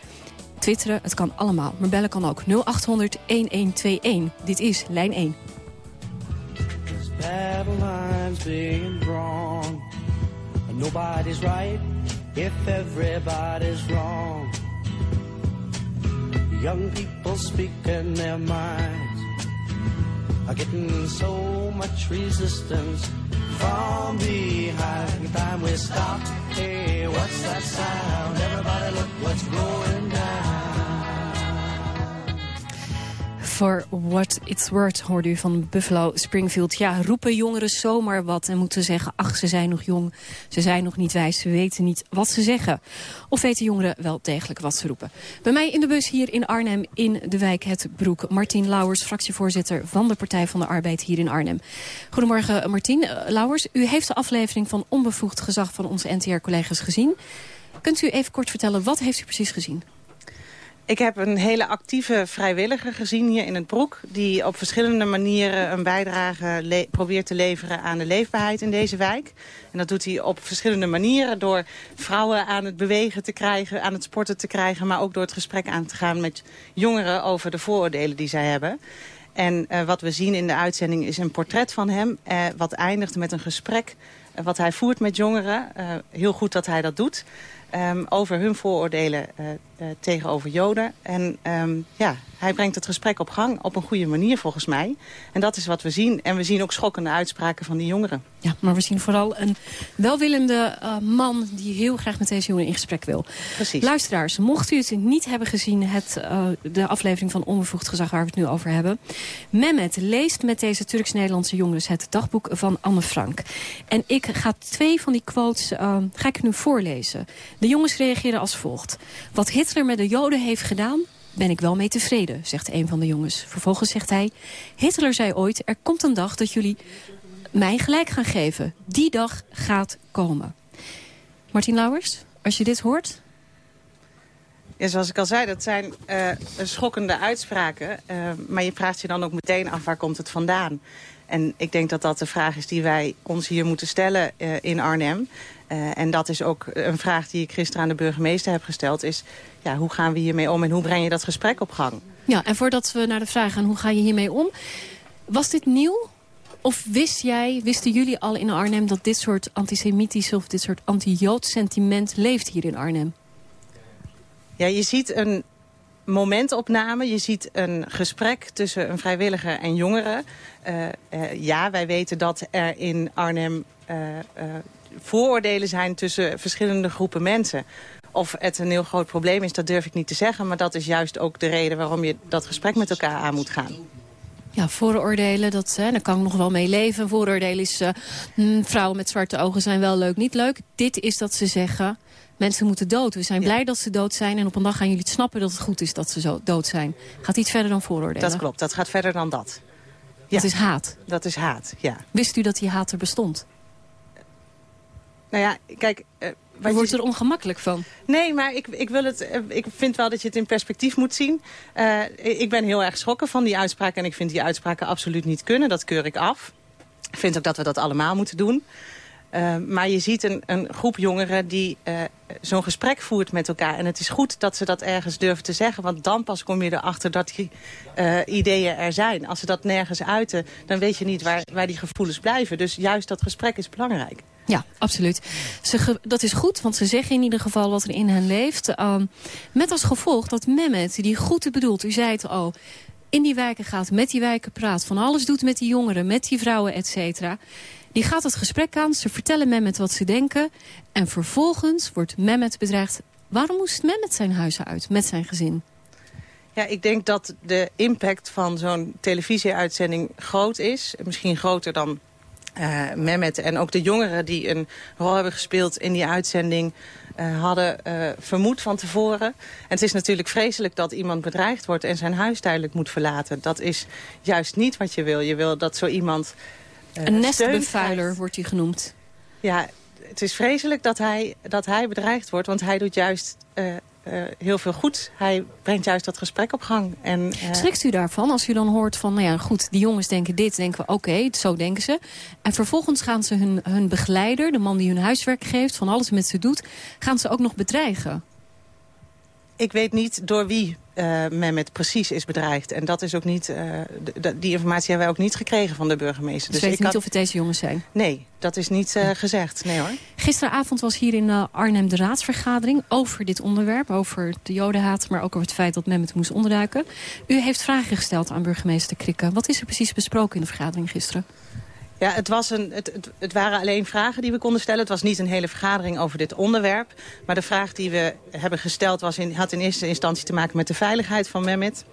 Twitteren, het kan allemaal. Maar bellen kan ook 0800-1121. Dit is Lijn 1. battle lines being drawn. And nobody's right if everybody's wrong. People their so much resistance from behind. Time we stop. Hey, what's that sound? Everybody look what's going down. For what it's worth hoorde u van Buffalo Springfield. Ja, roepen jongeren zomaar wat en moeten zeggen... ach, ze zijn nog jong, ze zijn nog niet wijs, ze weten niet wat ze zeggen. Of weten jongeren wel degelijk wat ze roepen? Bij mij in de bus hier in Arnhem, in de wijk Het Broek... Martien Lauwers, fractievoorzitter van de Partij van de Arbeid hier in Arnhem. Goedemorgen, Martien. Uh, Lauwers, u heeft de aflevering van Onbevoegd Gezag... van onze NTR-collega's gezien. Kunt u even kort vertellen, wat heeft u precies gezien? Ik heb een hele actieve vrijwilliger gezien hier in het Broek... die op verschillende manieren een bijdrage probeert te leveren aan de leefbaarheid in deze wijk. En dat doet hij op verschillende manieren. Door vrouwen aan het bewegen te krijgen, aan het sporten te krijgen... maar ook door het gesprek aan te gaan met jongeren over de vooroordelen die zij hebben. En uh, wat we zien in de uitzending is een portret van hem... Uh, wat eindigt met een gesprek uh, wat hij voert met jongeren. heel goed dat hij dat doet. Um, over hun vooroordelen tegenover Joden. En um, ja, hij brengt het gesprek op gang op een goede manier volgens mij. En dat is wat we zien. En we zien ook schokkende uitspraken van die jongeren. Ja, maar we zien vooral een welwillende uh, man die heel graag met deze jongeren in gesprek wil. Precies. Luisteraars, mocht u het niet hebben gezien, het, uh, de aflevering van Onbevoegd Gezag waar we het nu over hebben. Mehmet leest met deze Turks-Nederlandse jongeren het dagboek van Anne Frank. En ik ga twee van die quotes uh, ga ik nu voorlezen. De jongens reageren als volgt. Wat Hitler met de Joden heeft gedaan, ben ik wel mee tevreden, zegt een van de jongens. Vervolgens zegt hij, Hitler zei ooit, er komt een dag dat jullie mij gelijk gaan geven. Die dag gaat komen. Martin Lauwers, als je dit hoort... Ja, zoals ik al zei, dat zijn uh, schokkende uitspraken. Uh, maar je vraagt je dan ook meteen af, waar komt het vandaan? En ik denk dat dat de vraag is die wij ons hier moeten stellen uh, in Arnhem. Uh, en dat is ook een vraag die ik gisteren aan de burgemeester heb gesteld. Is ja, hoe gaan we hiermee om en hoe breng je dat gesprek op gang? Ja, en voordat we naar de vraag gaan, hoe ga je hiermee om? Was dit nieuw? Of wist jij, wisten jullie al in Arnhem dat dit soort antisemitische of dit soort anti-Joods sentiment leeft hier in Arnhem? Ja, je ziet een momentopname. Je ziet een gesprek tussen een vrijwilliger en jongeren. Uh, uh, ja, wij weten dat er in Arnhem uh, vooroordelen zijn tussen verschillende groepen mensen. Of het een heel groot probleem is, dat durf ik niet te zeggen. Maar dat is juist ook de reden waarom je dat gesprek met elkaar aan moet gaan. Ja, vooroordelen, dat, hè, daar kan ik nog wel mee leven. Vooroordelen is, uh, hm, vrouwen met zwarte ogen zijn wel leuk, niet leuk. Dit is dat ze zeggen, mensen moeten dood. We zijn ja. blij dat ze dood zijn en op een dag gaan jullie het snappen dat het goed is dat ze zo dood zijn. Gaat iets verder dan vooroordelen? Dat klopt, dat gaat verder dan dat. Dat is haat? Dat is haat, ja. Wist u dat die haat er bestond? Nou ja, kijk... Uh, je wordt er ongemakkelijk van. Nee, maar ik, ik, wil het, ik vind wel dat je het in perspectief moet zien. Uh, ik ben heel erg geschrokken van die uitspraken. En ik vind die uitspraken absoluut niet kunnen. Dat keur ik af. Ik vind ook dat we dat allemaal moeten doen. Uh, maar je ziet een, een groep jongeren die uh, zo'n gesprek voert met elkaar. En het is goed dat ze dat ergens durven te zeggen. Want dan pas kom je erachter dat die uh, ideeën er zijn. Als ze dat nergens uiten, dan weet je niet waar, waar die gevoelens blijven. Dus juist dat gesprek is belangrijk. Ja, absoluut. Ze dat is goed, want ze zeggen in ieder geval wat er in hen leeft. Uh, met als gevolg dat Mehmet, die goed bedoelt, u zei het al... in die wijken gaat, met die wijken praat, van alles doet met die jongeren, met die vrouwen, et cetera... Die gaat het gesprek aan, ze vertellen Mehmet wat ze denken... en vervolgens wordt Mehmet bedreigd. Waarom moest Mehmet zijn huis uit met zijn gezin? Ja, ik denk dat de impact van zo'n televisieuitzending groot is. Misschien groter dan uh, Mehmet en ook de jongeren die een rol hebben gespeeld in die uitzending... Uh, hadden uh, vermoed van tevoren. En het is natuurlijk vreselijk dat iemand bedreigd wordt... en zijn huis tijdelijk moet verlaten. Dat is juist niet wat je wil. Je wil dat zo iemand Een nestbevuiler wordt hij genoemd. Ja, het is vreselijk dat hij, dat hij bedreigd wordt, want hij doet juist uh, uh, heel veel goed. Hij brengt juist dat gesprek op gang. En, uh... Schrikt u daarvan als u dan hoort van, nou ja, goed, die jongens denken dit, denken we, oké, okay, zo denken ze. En vervolgens gaan ze hun, hun begeleider, de man die hun huiswerk geeft, van alles met ze doet, gaan ze ook nog bedreigen. Ik weet niet door wie uh, Mehmet precies is bedreigd. En dat is ook niet, uh, die informatie hebben wij ook niet gekregen van de burgemeester. Dus, dus weet niet had... of het deze jongens zijn? Nee, dat is niet uh, gezegd. Nee hoor. Gisteravond was hier in Arnhem de raadsvergadering over dit onderwerp. Over de jodenhaat, maar ook over het feit dat Mehmet moest onderduiken. U heeft vragen gesteld aan burgemeester Krikke. Wat is er precies besproken in de vergadering gisteren? Ja, het, was een, het, het, het, waren alleen vragen die we konden stellen. Het was niet een hele vergadering over dit onderwerp. Maar de vraag die we hebben gesteld was in, had in eerste instantie te maken met de veiligheid van Mehmet.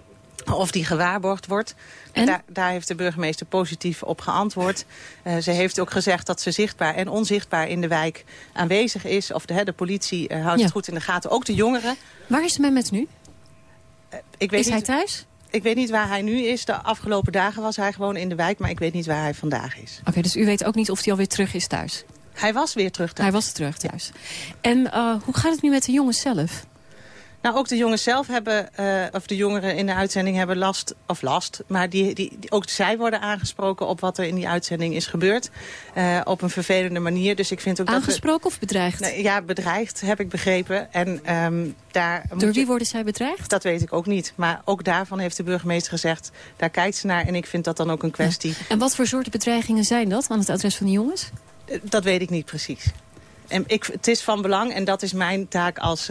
of die gewaarborgd wordt. En? Daar, daar, heeft de burgemeester positief op geantwoord. Uh, ze heeft ook gezegd dat ze zichtbaar en onzichtbaar in de wijk aanwezig is. Of de, de politie uh, houdt ja. het goed in de gaten, ook de jongeren. Waar is Mehmet nu? Uh, ik weet is niet, hij thuis? Ik weet niet waar hij nu is. De afgelopen dagen was hij gewoon in de wijk, maar ik weet niet waar hij vandaag is. Oké, okay, dus u weet ook niet of hij alweer terug is thuis? Hij was weer terug thuis. Hij was terug thuis. En hoe gaat het nu met de jongens zelf? Nou, ook de jongens zelf hebben, uh, of de jongeren in de uitzending hebben last, of last. Maar die, die, ook zij worden aangesproken op wat er in die uitzending is gebeurd. Uh, op een vervelende manier. Dus ik vind ook aangesproken dat of bedreigd? Nou, ja, bedreigd heb ik begrepen. En, um, daar Door wie je, worden zij bedreigd? Dat weet ik ook niet. Maar ook daarvan heeft de burgemeester gezegd, daar kijkt ze naar. En ik vind dat dan ook een kwestie. Ja. En wat voor soorten bedreigingen zijn dat aan het adres van de jongens? Dat weet ik niet precies. En ik, het is van belang, en dat is mijn taak als...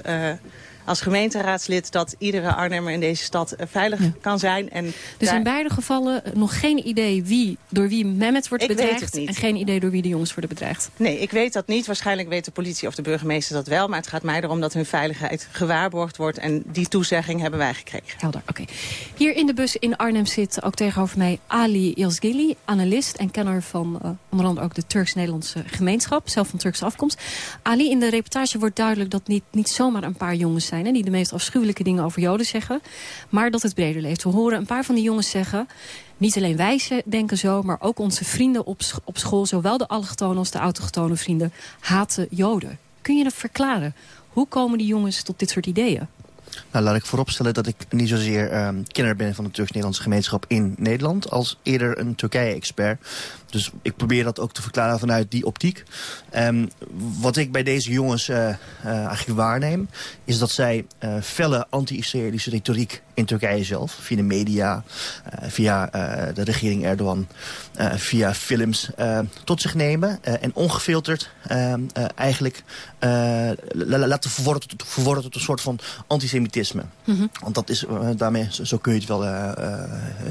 Als gemeenteraadslid dat iedere Arnhemmer in deze stad veilig ja. kan zijn. En dus daar... in beide gevallen nog geen idee wie, door wie Mehmet wordt ik bedreigd... en geen idee door wie de jongens worden bedreigd? Nee, ik weet dat niet. Waarschijnlijk weet de politie of de burgemeester dat wel. Maar het gaat mij erom dat hun veiligheid gewaarborgd wordt. En die toezegging hebben wij gekregen. Helder, oké. Okay. Hier in de bus in Arnhem zit ook tegenover mij Ali Yazgili, analist en kenner van uh, onder andere ook de Turks-Nederlandse gemeenschap. Zelf van Turkse afkomst. Ali, in de reportage wordt duidelijk dat niet, niet zomaar een paar jongens zijn... Die de meest afschuwelijke dingen over Joden zeggen. Maar dat het breder leeft. We horen een paar van die jongens zeggen... niet alleen wij denken zo, maar ook onze vrienden op, op school... zowel de allochtone als de autochtone vrienden haten Joden. Kun je dat verklaren? Hoe komen die jongens tot dit soort ideeën? Nou, laat ik vooropstellen dat ik niet zozeer um, kenner ben van de Turks-Nederlandse gemeenschap in Nederland... als eerder een Turkije-expert. Dus ik probeer dat ook te verklaren vanuit die optiek. Um, wat ik bij deze jongens uh, uh, eigenlijk waarneem... is dat zij uh, felle anti-Israëlische retoriek in Turkije zelf... via de media, via de regering Erdogan, via films... tot zich nemen en ongefilterd eigenlijk laten verworden tot, een soort van antisemitisme. Mm -hmm. Want dat is, daarmee, zo kun je het wel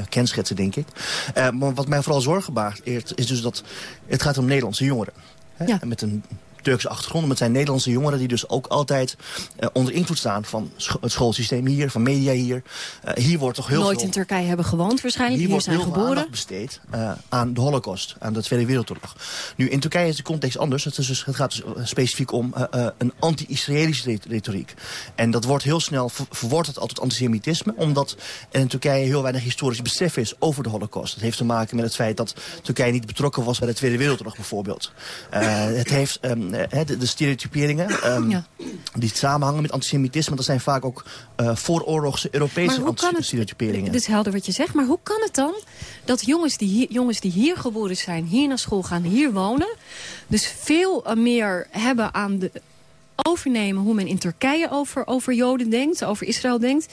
kenschetsen, denk ik. maar wat mij vooral zorgen baart is dus dat het gaat om Nederlandse jongeren. Hè? Ja. Met een Turkse achtergrond. Met zijn Nederlandse jongeren die dus ook altijd uh, onder invloed staan van scho het schoolsysteem hier, van media hier. Uh, hier wordt toch heel Nooit veel, in Turkije hebben gewoond waarschijnlijk, hier, hier wordt zijn heel geboren. veel besteed uh, aan de holocaust, aan de Tweede Wereldoorlog. Nu in Turkije is de context anders. Het, is dus, het gaat dus specifiek om een anti-Israëlische retoriek. En dat wordt heel snel ver verwoord het altijd antisemitisme, omdat er in Turkije heel weinig historisch besef is over de holocaust. Dat heeft te maken met het feit dat Turkije niet betrokken was bij de Tweede Wereldoorlog bijvoorbeeld. het heeft um, de, de stereotyperingen um, [CLEARS THROAT] ja. die samenhangen met antisemitisme. Dat zijn vaak ook uh, vooroorlogse Europese stereotyperingen. Dit is helder wat je zegt, maar hoe kan het dan dat jongens die, hier, jongens die hier geboren zijn, hier naar school gaan, hier wonen, dus veel uh, meer hebben aan de overnemen hoe men in Turkije over, over Joden denkt, over Israël denkt,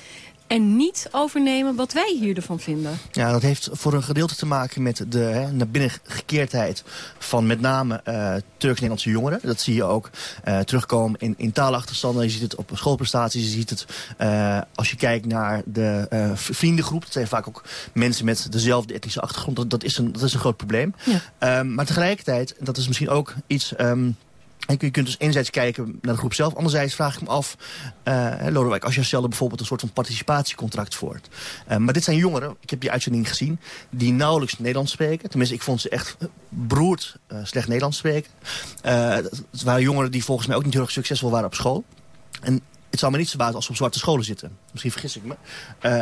en niet overnemen wat wij hier ervan vinden. Ja, dat heeft voor een gedeelte te maken met de hè, naar binnen gekeerdheid van met name uh, Turks-Nederlandse jongeren. Dat zie je ook uh, terugkomen in, in taalachterstanden. Je ziet het op schoolprestaties. Je ziet het uh, als je kijkt naar de vriendengroep. Dat zijn vaak ook mensen met dezelfde etnische achtergrond. Dat, dat, is, een, dat is een groot probleem. Ja. Um, maar tegelijkertijd, dat is misschien ook iets... Um, en je kunt dus enerzijds kijken naar de groep zelf. Anderzijds vraag ik me af, uh, Lodewijk, als je stelde bijvoorbeeld een soort van participatiecontract voor. Uh, maar dit zijn jongeren, ik heb die uitzending gezien, die nauwelijks Nederlands spreken. Tenminste, ik vond ze echt beroerd uh, slecht Nederlands spreken. Het waren jongeren die volgens mij ook niet heel erg succesvol waren op school. En het zou me niet verbazen als ze op zwarte scholen zitten. Misschien vergis ik me.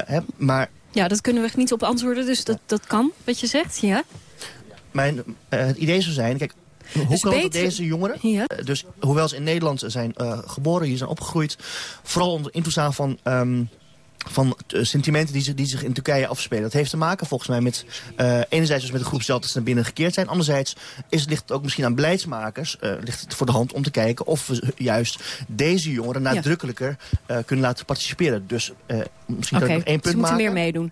Hè, maar... Ja, dat kunnen we niet op antwoorden, dus dat, dat kan, wat je zegt, ja. Mijn, het idee zou zijn, kijk, hoe dus beter- deze jongeren, Ja. eh, dus hoewel ze in Nederland zijn eh, geboren, hier zijn opgegroeid, vooral onder invloed staan van, ehm, van eh, sentimenten die, zich- die zich in Turkije afspelen. Dat heeft te maken volgens mij met, eh, enerzijds dus met de groep zelf dat ze naar binnen gekeerd zijn. Anderzijds is, ligt het ook misschien aan beleidsmakers, eh, ligt het voor de hand om te kijken of we juist deze jongeren nadrukkelijker kunnen laten participeren. Dus misschien Oké, kan ik nog één ze punt moeten maken. meer meedoen.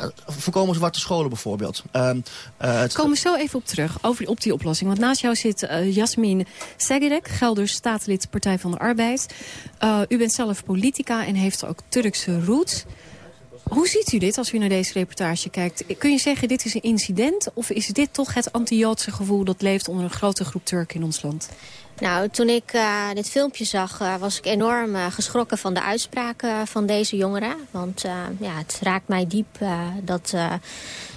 Uh, voorkomen zwarte scholen bijvoorbeeld. Ehm, eh, het- Komen we zo even op terug, over die, op die oplossing. Want naast jou zit Jasmin Segedek, Gelders staatslid Partij van de Arbeid. Uh, u bent zelf politica en heeft ook Turkse roots. Hoe ziet u dit als u naar deze reportage kijkt? Kun je zeggen dit is een incident of is dit toch het anti-Joodse gevoel dat leeft onder een grote groep Turken in ons land? Nou, toen ik uh, dit filmpje zag, uh, was ik enorm uh, geschrokken van de uitspraken van deze jongeren. Want ja, het raakt mij diep dat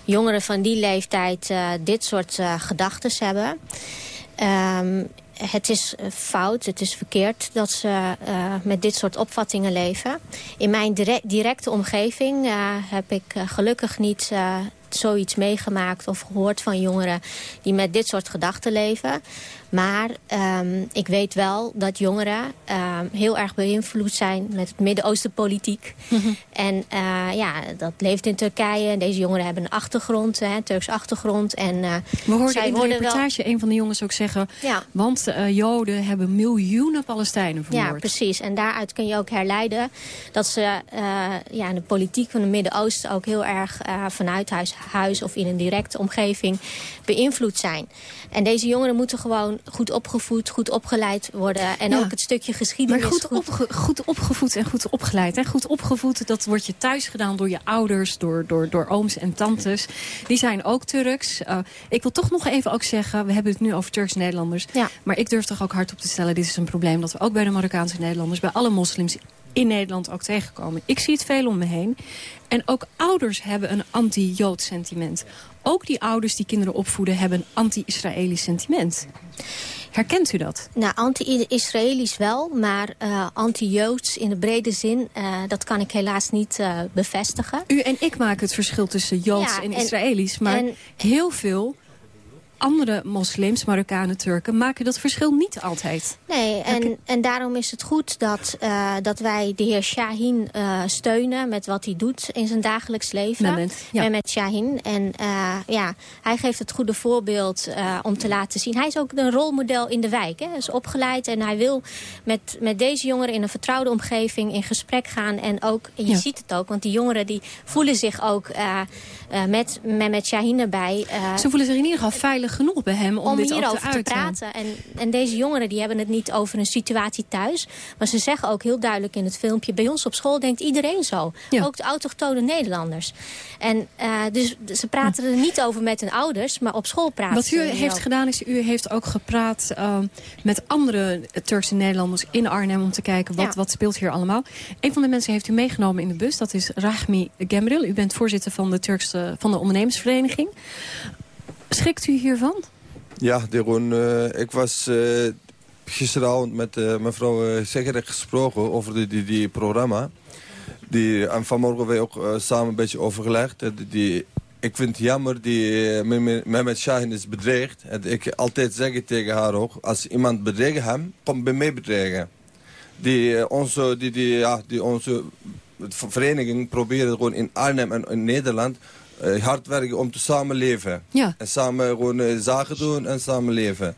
jongeren van die leeftijd dit soort gedachten hebben. Um, het is fout, het is verkeerd dat ze met dit soort opvattingen leven. In mijn direct, directe omgeving heb ik gelukkig niet zoiets meegemaakt of gehoord van jongeren die met dit soort gedachten leven. Maar um, ik weet wel dat jongeren um, heel erg beïnvloed zijn met het Midden-Oosten politiek. Mm -hmm. En uh, ja, dat leeft in Turkije. Deze jongeren hebben een achtergrond, hè, Turks achtergrond. En, uh, We hoorden in de reportage wel... een van de jongens ook zeggen... Ja. want uh, Joden hebben miljoenen Palestijnen vermoord. Ja, precies. En daaruit kun je ook herleiden dat ze ja, in de politiek van het Midden-Oosten... ook heel erg vanuit huis, huis of in een directe omgeving beïnvloed zijn. En deze jongeren moeten gewoon goed opgevoed, goed opgeleid worden. En ja. ook het stukje geschiedenis. Maar goed, opge goed opgevoed en goed opgeleid. Hè? Goed opgevoed, dat wordt je thuis gedaan door je ouders, door, door, door ooms en tantes. Die zijn ook Turks. Uh, ik wil toch nog even ook zeggen, we hebben het nu over Turks-Nederlanders. Ja. Maar ik durf toch ook hardop te stellen, dit is een probleem dat we ook bij de Marokkaanse Nederlanders, bij alle moslims in Nederland ook tegenkomen. Ik zie het veel om me heen. En ook ouders hebben een anti-Jood sentiment. Ook die ouders die kinderen opvoeden hebben een anti-Israëlisch sentiment. Herkent u dat? Nou, anti-Israëlisch wel, maar uh, anti-Joods in de brede zin, uh, dat kan ik helaas niet uh, bevestigen. U en ik maken het verschil tussen Joods ja, en, en Israëlisch, maar en, heel veel andere moslims, Marokkanen, Turken... maken dat verschil niet altijd. Nee, en, en daarom is het goed dat, uh, dat wij de heer Shahin uh, steunen... met wat hij doet in zijn dagelijks leven. Mehmet, ja. Mehmet Shahin. En uh, ja, hij geeft het goede voorbeeld om te laten zien. Hij is ook een rolmodel in de wijk. Hè. Hij is opgeleid en hij wil met, met deze jongeren... in een vertrouwde omgeving in gesprek gaan. En, ook, en je ja. ziet het ook, want die jongeren die voelen zich ook... met Mehmet Shahin erbij. Ze voelen zich in ieder geval veilig genoeg bij hem om, om dit hierover te, te praten. En, en deze jongeren die hebben het niet over een situatie thuis. Maar ze zeggen ook heel duidelijk in het filmpje... bij ons op school denkt iedereen zo. Ja. Ook de autochtone Nederlanders. En uh, dus ze praten er niet over met hun ouders, maar op school praten Wat u ze heeft gedaan is, u heeft ook gepraat uh, met andere Turkse Nederlanders in Arnhem... om te kijken wat, ja. wat speelt hier allemaal. Een van de mensen heeft u meegenomen in de bus, dat is Rahmi Gemril. U bent voorzitter van de, Turkse, van de ondernemersvereniging. Schrikt u hiervan? Ja, Deron, uh, ik was uh, gisteravond met mevrouw Zegerek gesproken over die, die, die programma. Die, en vanmorgen hebben we ook samen een beetje overgelegd. Die, ik vind het jammer die Mehmet Shahin is bedreigd. Ik altijd zeg tegen haar ook, als iemand bedreigt hem, kom bij mij bedreigen. Die, onze, die, die, ja, die, onze vereniging probeert gewoon in Arnhem en in Nederland hard werken om te samenleven. Ja. En samen gewoon uh, zaken doen en samenleven.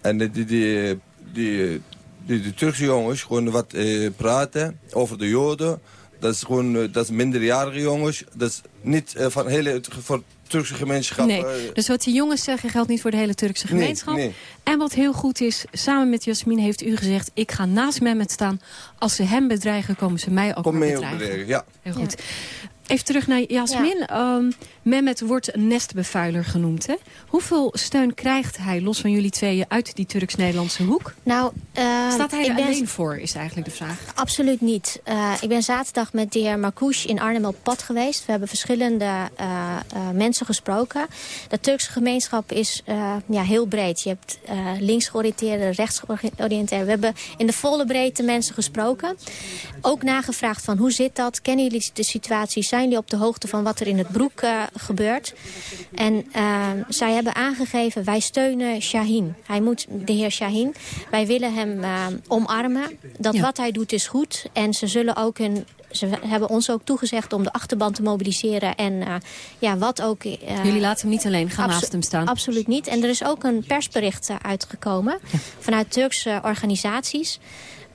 En die, die, die, die, die, die Turkse jongens gewoon wat uh, praten over de Joden. Dat is gewoon dat is minderjarige jongens. Dat is niet van hele voor Turkse gemeenschap. Nee, dus wat die jongens zeggen geldt niet voor de hele Turkse gemeenschap. Nee, nee. En wat heel goed is, samen met Jasmin heeft u gezegd... ik ga naast Mehmet staan. Als ze hem bedreigen, komen ze mij ook Kom mee bedreigen. bedreigen. Ja. Heel goed. Ja. Even terug naar Jasmin. Ja. Um, Mehmet wordt een nestbevuiler genoemd. Hè? Hoeveel steun krijgt hij, los van jullie tweeën, uit die Turks-Nederlandse hoek? Nou, uh, Staat hij er ben... alleen voor, is eigenlijk de vraag. Absoluut niet. Uh, ik ben zaterdag met de heer Marcouch in Arnhem op pad geweest. We hebben verschillende uh, mensen gesproken. De Turkse gemeenschap is ja, heel breed. Je hebt links georiënteerde, rechts georiënteerde. We hebben in de volle breedte mensen gesproken. Ook nagevraagd van hoe zit dat? Kennen jullie de situatie? Zijn jullie op de hoogte van wat er in het broek gebeurt? En uh, zij hebben aangegeven, wij steunen Shahin. Hij moet, de heer Shahin, wij willen hem uh, omarmen. Dat ja. wat hij doet is goed. En ze zullen ook hun ze hebben ons ook toegezegd om de achterban te mobiliseren. En uh, ja, wat ook... Uh, Jullie laten hem niet alleen gaan naast hem staan? Absoluut niet. En er is ook een persbericht uh, uitgekomen ja. vanuit Turkse organisaties.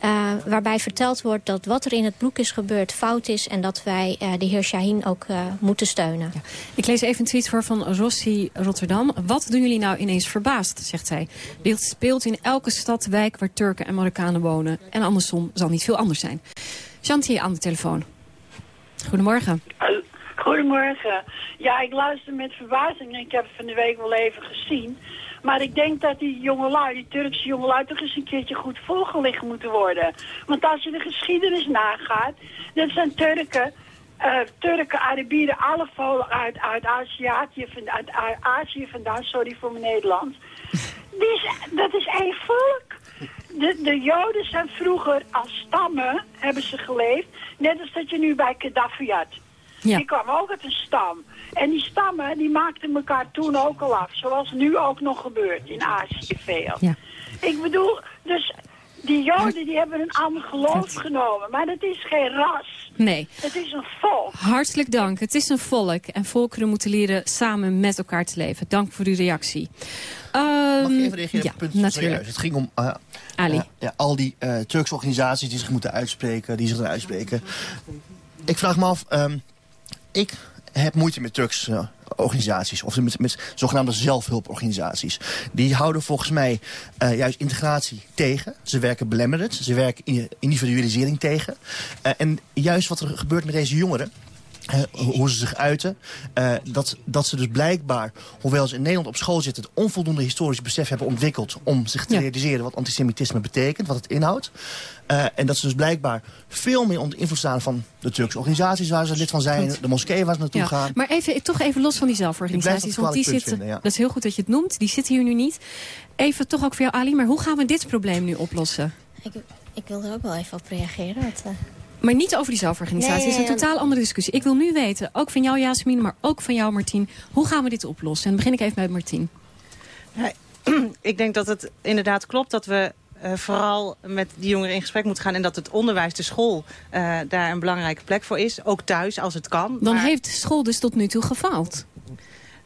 Uh, waarbij verteld wordt dat wat er in het broek is gebeurd fout is... en dat wij uh, de heer Shahin ook uh, moeten steunen. Ja. Ik lees even een tweet voor van Rossi Rotterdam. Wat doen jullie nou ineens verbaasd, zegt hij. Dit speelt in elke stad, wijk waar Turken en Marokkanen wonen. En andersom zal niet veel anders zijn. Chantier aan de telefoon. Goedemorgen. Goedemorgen. Ja, ik luister met verbazing ik heb het van de week wel even gezien. Maar ik denk dat die jongelui, die Turkse jongelui, toch eens een keertje goed voorgelicht moeten worden. Want als je de geschiedenis nagaat, dat zijn Turken, eh, Turken, Arabieren, alle uit, uit, Aziatië, Azië vandaan, sorry voor mijn Nederlands. Die is, dat is één volk. De, de Joden zijn vroeger als stammen, hebben ze geleefd. Net als dat je nu bij Gaddafi had. Die kwam ook uit een stam. En die stammen, die maakten elkaar toen ook al af. Zoals nu ook nog gebeurt in Azië veel. Ja. Ik bedoel, dus die Joden die hebben een ander geloof genomen. Maar dat is geen ras. Nee. Het is een volk. Hartelijk dank. Het is een volk en volkeren moeten leren samen met elkaar te leven. Dank voor uw reactie. Mag Ehm, ik even reageren ja, op het punt? natuurlijk. Het ging om eh, Ali. eh, ja, al die eh, Turkse organisaties die zich moeten uitspreken, die zich eruit uitspreken. Ik vraag me af, ehm, ik heb moeite met Turkse eh, organisaties, of met, met zogenaamde zelfhulporganisaties. Die houden volgens mij eh, juist integratie tegen. Ze werken belemmerend, ze werken in- individualisering tegen. Eh, en juist wat er gebeurt met deze jongeren, hoe ze zich uiten. eh, dat, dat ze dus blijkbaar, hoewel ze in Nederland op school zitten... het onvoldoende historisch besef hebben ontwikkeld... om zich te Ja. realiseren wat antisemitisme betekent, wat het inhoudt. Eh, en dat ze dus blijkbaar veel meer onder invloed staan van de Turkse organisaties... waar ze lid van zijn, Goed. de moskee waar ze naartoe Ja, gaan. maar even, toch even los van die zelforganisaties. Want die zitten, vinden, ja. dat is heel goed dat je het noemt. Die zitten hier nu niet. Even toch ook voor jou, Ali. Maar hoe gaan we dit probleem nu oplossen? Ik, ik wil er ook wel even op reageren. want, eh, Maar niet over die zelforganisatie. Nee, Het is een totaal andere discussie. Ik wil nu weten, ook van jou Jasmine, maar ook van jou Martien. Hoe gaan we dit oplossen? En dan begin ik even met Martien. Ja, [CLEARS THROAT] ik denk dat het inderdaad klopt dat we eh, vooral met die jongeren in gesprek moeten gaan... en dat het onderwijs, de school, eh, daar een belangrijke plek voor is. Ook thuis, als het kan. Dan Maar- heeft de school dus tot nu toe gefaald.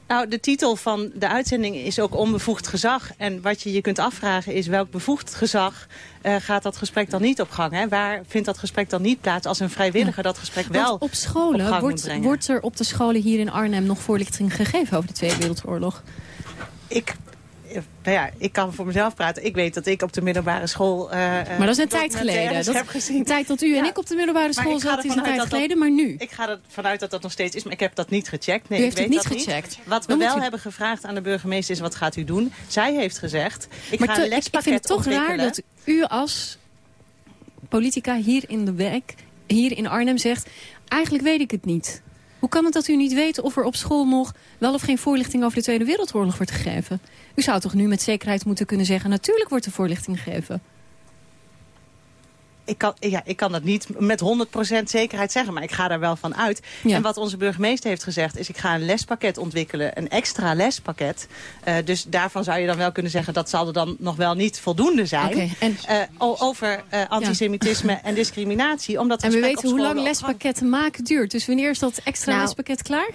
Nou, de titel van de uitzending is ook onbevoegd gezag. En wat je je kunt afvragen is welk bevoegd gezag eh, gaat dat gesprek dan niet op gang? Hè? Waar vindt dat gesprek dan niet plaats als een vrijwilliger dat gesprek wel Want op scholen op wordt, wordt er op de scholen hier in Arnhem nog voorlichting gegeven over de Tweede Wereldoorlog. Ik, ja, ik kan voor mezelf praten. Ik weet dat ik op de middelbare school... eh, Maar dat is een tijd geleden. Dat, [LAUGHS] heb gezien. Een tijd dat u en Ja. ik op de middelbare school zaten is een tijd dat- geleden, maar nu. Ik ga ervan uit dat dat nog steeds is, maar ik heb dat niet gecheckt. Nee, U ik heeft het weet niet dat gecheckt. Wat we Dan wel u- hebben gevraagd aan de burgemeester is, wat gaat u doen? Zij heeft gezegd, ik maar ga een ik, vind het toch raar dat u als politica hier in de wijk, hier in Arnhem zegt... eigenlijk weet ik het niet. Hoe kan het dat u niet weet of er op school nog wel of geen voorlichting over de Tweede Wereldoorlog wordt gegeven? U zou toch nu met zekerheid moeten kunnen zeggen... natuurlijk wordt er voorlichting gegeven. Ik kan, ja, ik kan dat niet met 100% zekerheid zeggen, maar ik ga daar wel van uit. Ja. En wat onze burgemeester heeft gezegd is... ik ga een lespakket ontwikkelen, een extra lespakket. Eh, dus daarvan zou je dan wel kunnen zeggen... dat zal er dan nog wel niet voldoende zijn. En- Eh, over eh, antisemitisme en discriminatie. Omdat En we weten hoe lang lespakketten maken duurt. Dus wanneer is dat extra Nou, lespakket klaar?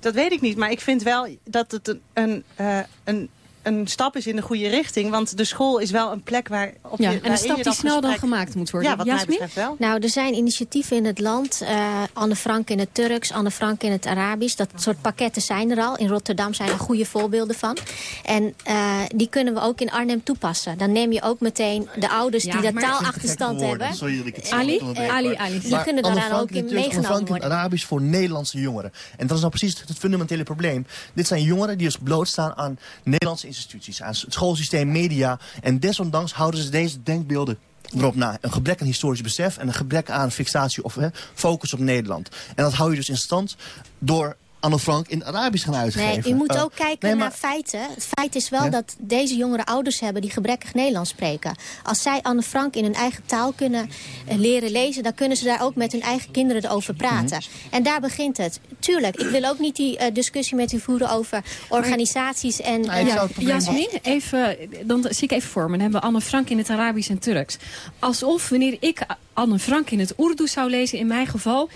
Dat weet ik niet, maar ik vind wel dat het een, een, eh, een, een stap is in de goede richting. Want de school is wel een plek waar... Op Ja, je, en een stap die snel dan gemaakt moet worden. Ja, wat mij Jasmin? betreft wel. Nou, er zijn initiatieven in het land. eh, Anne Frank in het Turks, Anne Frank in het Arabisch. Dat soort pakketten zijn er al. In Rotterdam zijn er goede voorbeelden van. En eh, die kunnen we ook in Arnhem toepassen. Dan neem je ook meteen de ouders Ja, die dat taalachterstand hebben. Sorry dat ik het Ali, eh, Ali, Ali. Die Maar kunnen daaraan ook in meegenomen Frank in het worden. Arabisch voor Nederlandse jongeren. En dat is nou precies het fundamentele probleem. Dit zijn jongeren die dus blootstaan aan Nederlandse instituties, aan het schoolsysteem, media. En desondanks houden ze deze denkbeelden erop na. Een gebrek aan historisch besef en een gebrek aan fixatie of hè, focus op Nederland. En dat hou je dus in stand door Anne Frank in het Arabisch gaan uitgeven. Nee, u moet Eh, ook kijken nee, maar- naar feiten. Het feit is wel Ja? dat deze jongeren ouders hebben die gebrekkig Nederlands spreken. Als zij Anne Frank in hun eigen taal kunnen eh, leren lezen... dan kunnen ze daar ook met hun eigen kinderen erover praten. Mhm. En daar begint het. Tuurlijk, ik wil ook niet die eh, discussie met u voeren over organisaties en... Het probleem- Jasmin, even, dan zie ik even voor me. Dan hebben we Anne Frank in het Arabisch en Turks. Alsof wanneer ik Anne Frank in het Urdu zou lezen, in mijn geval...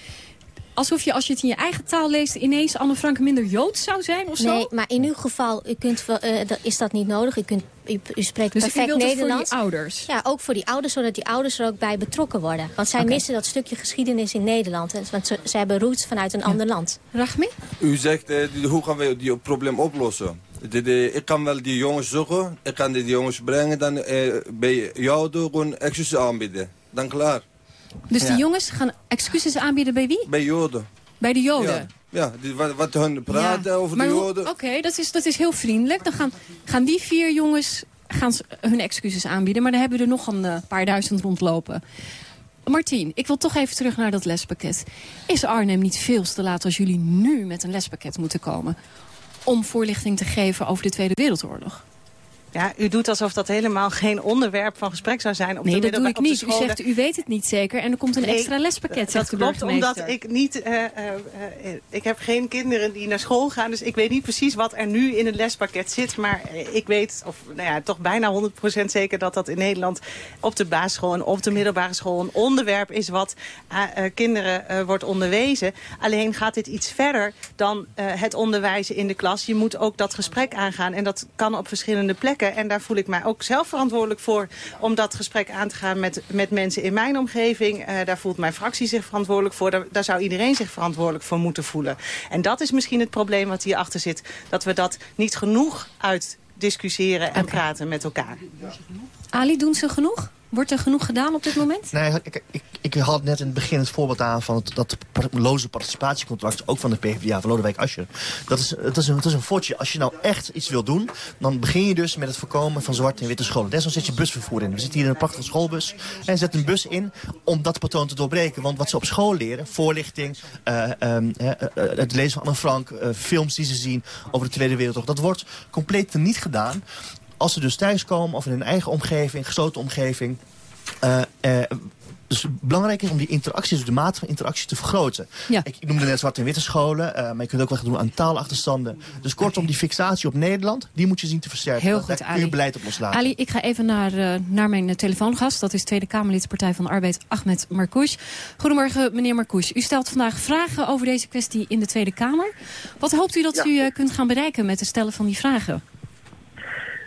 alsof je als je het in je eigen taal leest... ineens Anne Frank minder Joods zou zijn of zo? Nee, maar in uw geval u kunt, wel, eh, dat- is dat niet nodig. U, kunt, u, u spreekt Dus u perfect wilt het voor Nederlands. die ouders? Ja, ook voor die ouders, zodat die ouders er ook bij betrokken worden. Want zij missen dat stukje geschiedenis in Nederland. hè. Want ze, ze hebben roots vanuit een ander land. Rachmi? U zegt, eh, hoe gaan we die probleem oplossen? De, de- ik kan wel die jongens zoeken, ik kan die jongens brengen, dan eh, bij jou door gewoon excuses aanbieden. Dan klaar. Dus die jongens gaan excuses aanbieden bij wie? Bij Joden. Bij de Joden? Ja, ja die, wat, wat hun praten over maar de Joden. Oké, dat, is, dat is heel vriendelijk. Dan gaan, gaan die vier jongens gaan hun excuses aanbieden. Maar dan hebben we er nog een eh, paar duizend rondlopen. Martien, ik wil toch even terug naar dat lespakket. Is Arnhem niet veel te laat als jullie nu met een lespakket moeten komen... om voorlichting te geven over de Tweede Wereldoorlog? Ja, u doet alsof dat helemaal geen onderwerp van gesprek zou zijn. Op nee, de dat doe ik niet. U zegt, u weet het niet zeker en er komt een Nee, extra lespakket, zegt Dat klopt, omdat ik niet... eh, eh, eh, ik heb geen kinderen die naar school gaan, dus ik weet niet precies wat er nu in het lespakket zit. Maar ik weet, of nou ja, toch bijna 100% zeker dat dat in Nederland op de basisschool en op de middelbare school een onderwerp is wat kinderen wordt onderwezen. Alleen gaat dit iets verder dan het onderwijzen in de klas. Je moet ook dat gesprek aangaan en dat kan op verschillende plekken. En daar voel ik mij ook zelf verantwoordelijk voor om dat gesprek aan te gaan met, met mensen in mijn omgeving. Eh, daar voelt mijn fractie zich verantwoordelijk voor. Daar, daar zou iedereen zich verantwoordelijk voor moeten voelen. En dat is misschien het probleem wat hierachter zit. Dat we dat niet genoeg uit discussiëren en praten met elkaar. Ali, doen ze genoeg? Wordt er genoeg gedaan op dit moment? Nee, ik, ik, ik had net in het begin het voorbeeld aan van het, dat loze participatiecontract, ook van de PvdA, van Lodewijk Asscher. Dat is, het, is een, het is een. Als je nou echt iets wil doen, dan begin je dus met het voorkomen van zwarte en witte scholen. Desnoods zet je busvervoer in. We zitten hier in een prachtige schoolbus en zet een bus in om dat patroon te doorbreken. Want wat ze op school leren, voorlichting, eh, ehm, eh, eh, het lezen van Anne Frank, films die ze zien over de Tweede Wereldoorlog, dat wordt compleet niet gedaan als ze dus thuiskomen of in hun eigen omgeving, gesloten omgeving. eh, eh, dus belangrijk is om die interacties, dus de mate van interactie te vergroten. Ik, ik noemde net zwarte en witte scholen, eh, maar je kunt ook wat doen aan taalachterstanden. Dus kortom, die fixatie op Nederland, die moet je zien te versterken. Heel goed, Daar kun je Ali. beleid op loslaten. Ali, ik ga even naar, eh, naar mijn telefoongast. Dat is Tweede Kamerlid Partij van de Arbeid, Ahmed Marcouch. Goedemorgen, meneer Marcouch. U stelt vandaag vragen over deze kwestie in de Tweede Kamer. Wat hoopt u dat u kunt gaan bereiken met het stellen van die vragen?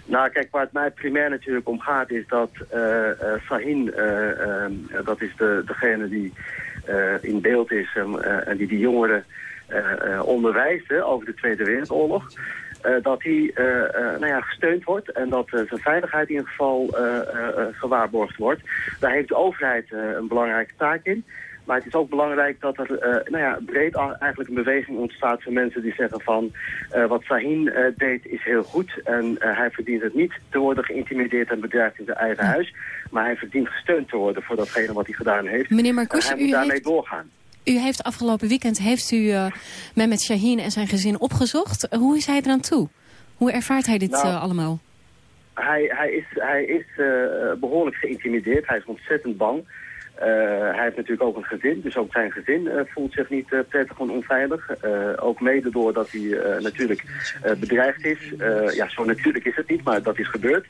Nou, kijk, waar het mij primair natuurlijk om gaat is dat eh Sahin, eh, dat is de, degene die in beeld is en, die die jongeren onderwijst over de Tweede Wereldoorlog. dat hij nou ja, gesteund wordt en dat zijn veiligheid in ieder geval gewaarborgd wordt. Daar heeft de overheid een belangrijke taak in. Maar het is ook belangrijk dat er eh, nou ja, breed eigenlijk een beweging ontstaat van mensen die zeggen van eh, wat Sahin eh, deed is heel goed en hij verdient het niet te worden geïntimideerd en bedreigd in zijn eigen huis. Maar hij verdient gesteund te worden voor datgene wat hij gedaan heeft. Meneer En Marcouch, hij u moet daarmee heeft- doorgaan. U heeft afgelopen weekend heeft u uh, Mehmet Shaheen en zijn gezin opgezocht. Hoe is hij eraan toe? Hoe ervaart hij dit Nou, allemaal? Hij, hij is, hij is behoorlijk geïntimideerd. Hij is ontzettend bang. Uh, hij heeft natuurlijk ook een gezin, dus ook zijn gezin uh, voelt zich niet uh, prettig en onveilig. ook mede doordat hij natuurlijk bedreigd is. ja, zo natuurlijk is het niet, maar dat is gebeurd.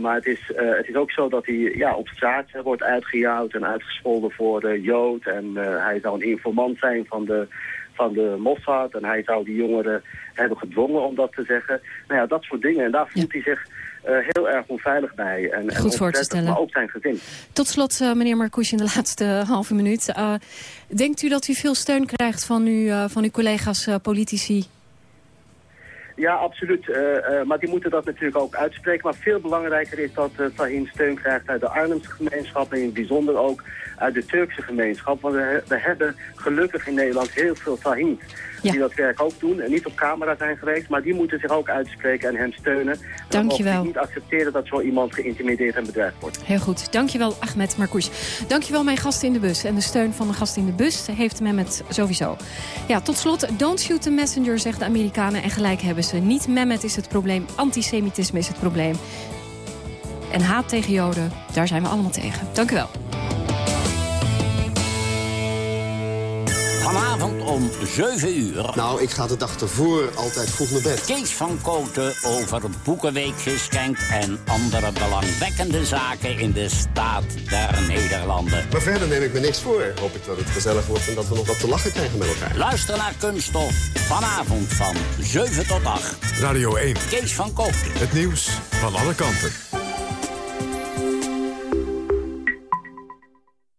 maar het is, het is ook zo dat hij ja, op straat wordt uitgejouwd en uitgescholden voor de Jood. En hij zou een informant zijn van de, van de Mossad. En hij zou die jongeren hebben gedwongen om dat te zeggen. Nou ja, dat soort dingen. En daar voelt ja. hij zich heel erg onveilig bij. En, Goed en voor te stellen. Maar ook zijn gezin. Tot slot, uh, meneer Marcouch, in de laatste [LAUGHS] halve minuut. Uh, denkt u dat u veel steun krijgt van, u, van uw collega's politici? Ja, absoluut. Uh, maar die moeten dat natuurlijk ook uitspreken. Maar veel belangrijker is dat uh, steun krijgt uit de Arnhemse gemeenschap... en in het bijzonder ook uit de Turkse gemeenschap. Want we, we hebben gelukkig in Nederland heel veel Fahims... Die dat werk ook doen en niet op camera zijn geweest... maar die moeten zich ook uitspreken en hem steunen. Dank je wel. niet accepteren dat zo iemand geïntimideerd en bedreigd wordt. Heel goed. Dank je wel, Ahmed Marcouch. Dank je wel, mijn gasten in de bus. En de steun van de gasten in de bus heeft Mehmet sowieso. Ja, tot slot, don't shoot the messenger, zegt de Amerikanen. En gelijk hebben ze. Niet Mehmet is het probleem, antisemitisme is het probleem. En haat tegen Joden, daar zijn we allemaal tegen. Dank u wel. Vanavond om 7 uur. Nou, ik ga de dag ervoor altijd vroeg naar bed. Kees van Koten over Boekenweekgeschenk en andere belangwekkende zaken in de staat der Nederlanden. Maar verder neem ik me niks voor. Hoop ik dat het gezellig wordt en dat we nog wat te lachen krijgen met elkaar. Luister naar Kunststof. Vanavond van 7 tot 8. Radio 1. Kees van Koten. Het nieuws van alle kanten.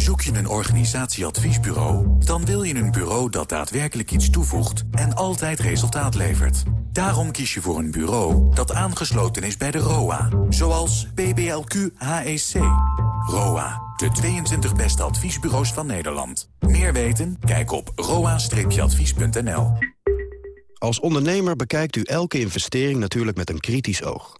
Zoek je een organisatieadviesbureau? Dan wil je een bureau dat daadwerkelijk iets toevoegt en altijd resultaat levert. Daarom kies je voor een bureau dat aangesloten is bij de ROA. Zoals PBLQ HEC. ROA, de 22 beste adviesbureaus van Nederland. Meer weten? Kijk op roa-advies.nl. Als ondernemer bekijkt u elke investering natuurlijk met een kritisch oog.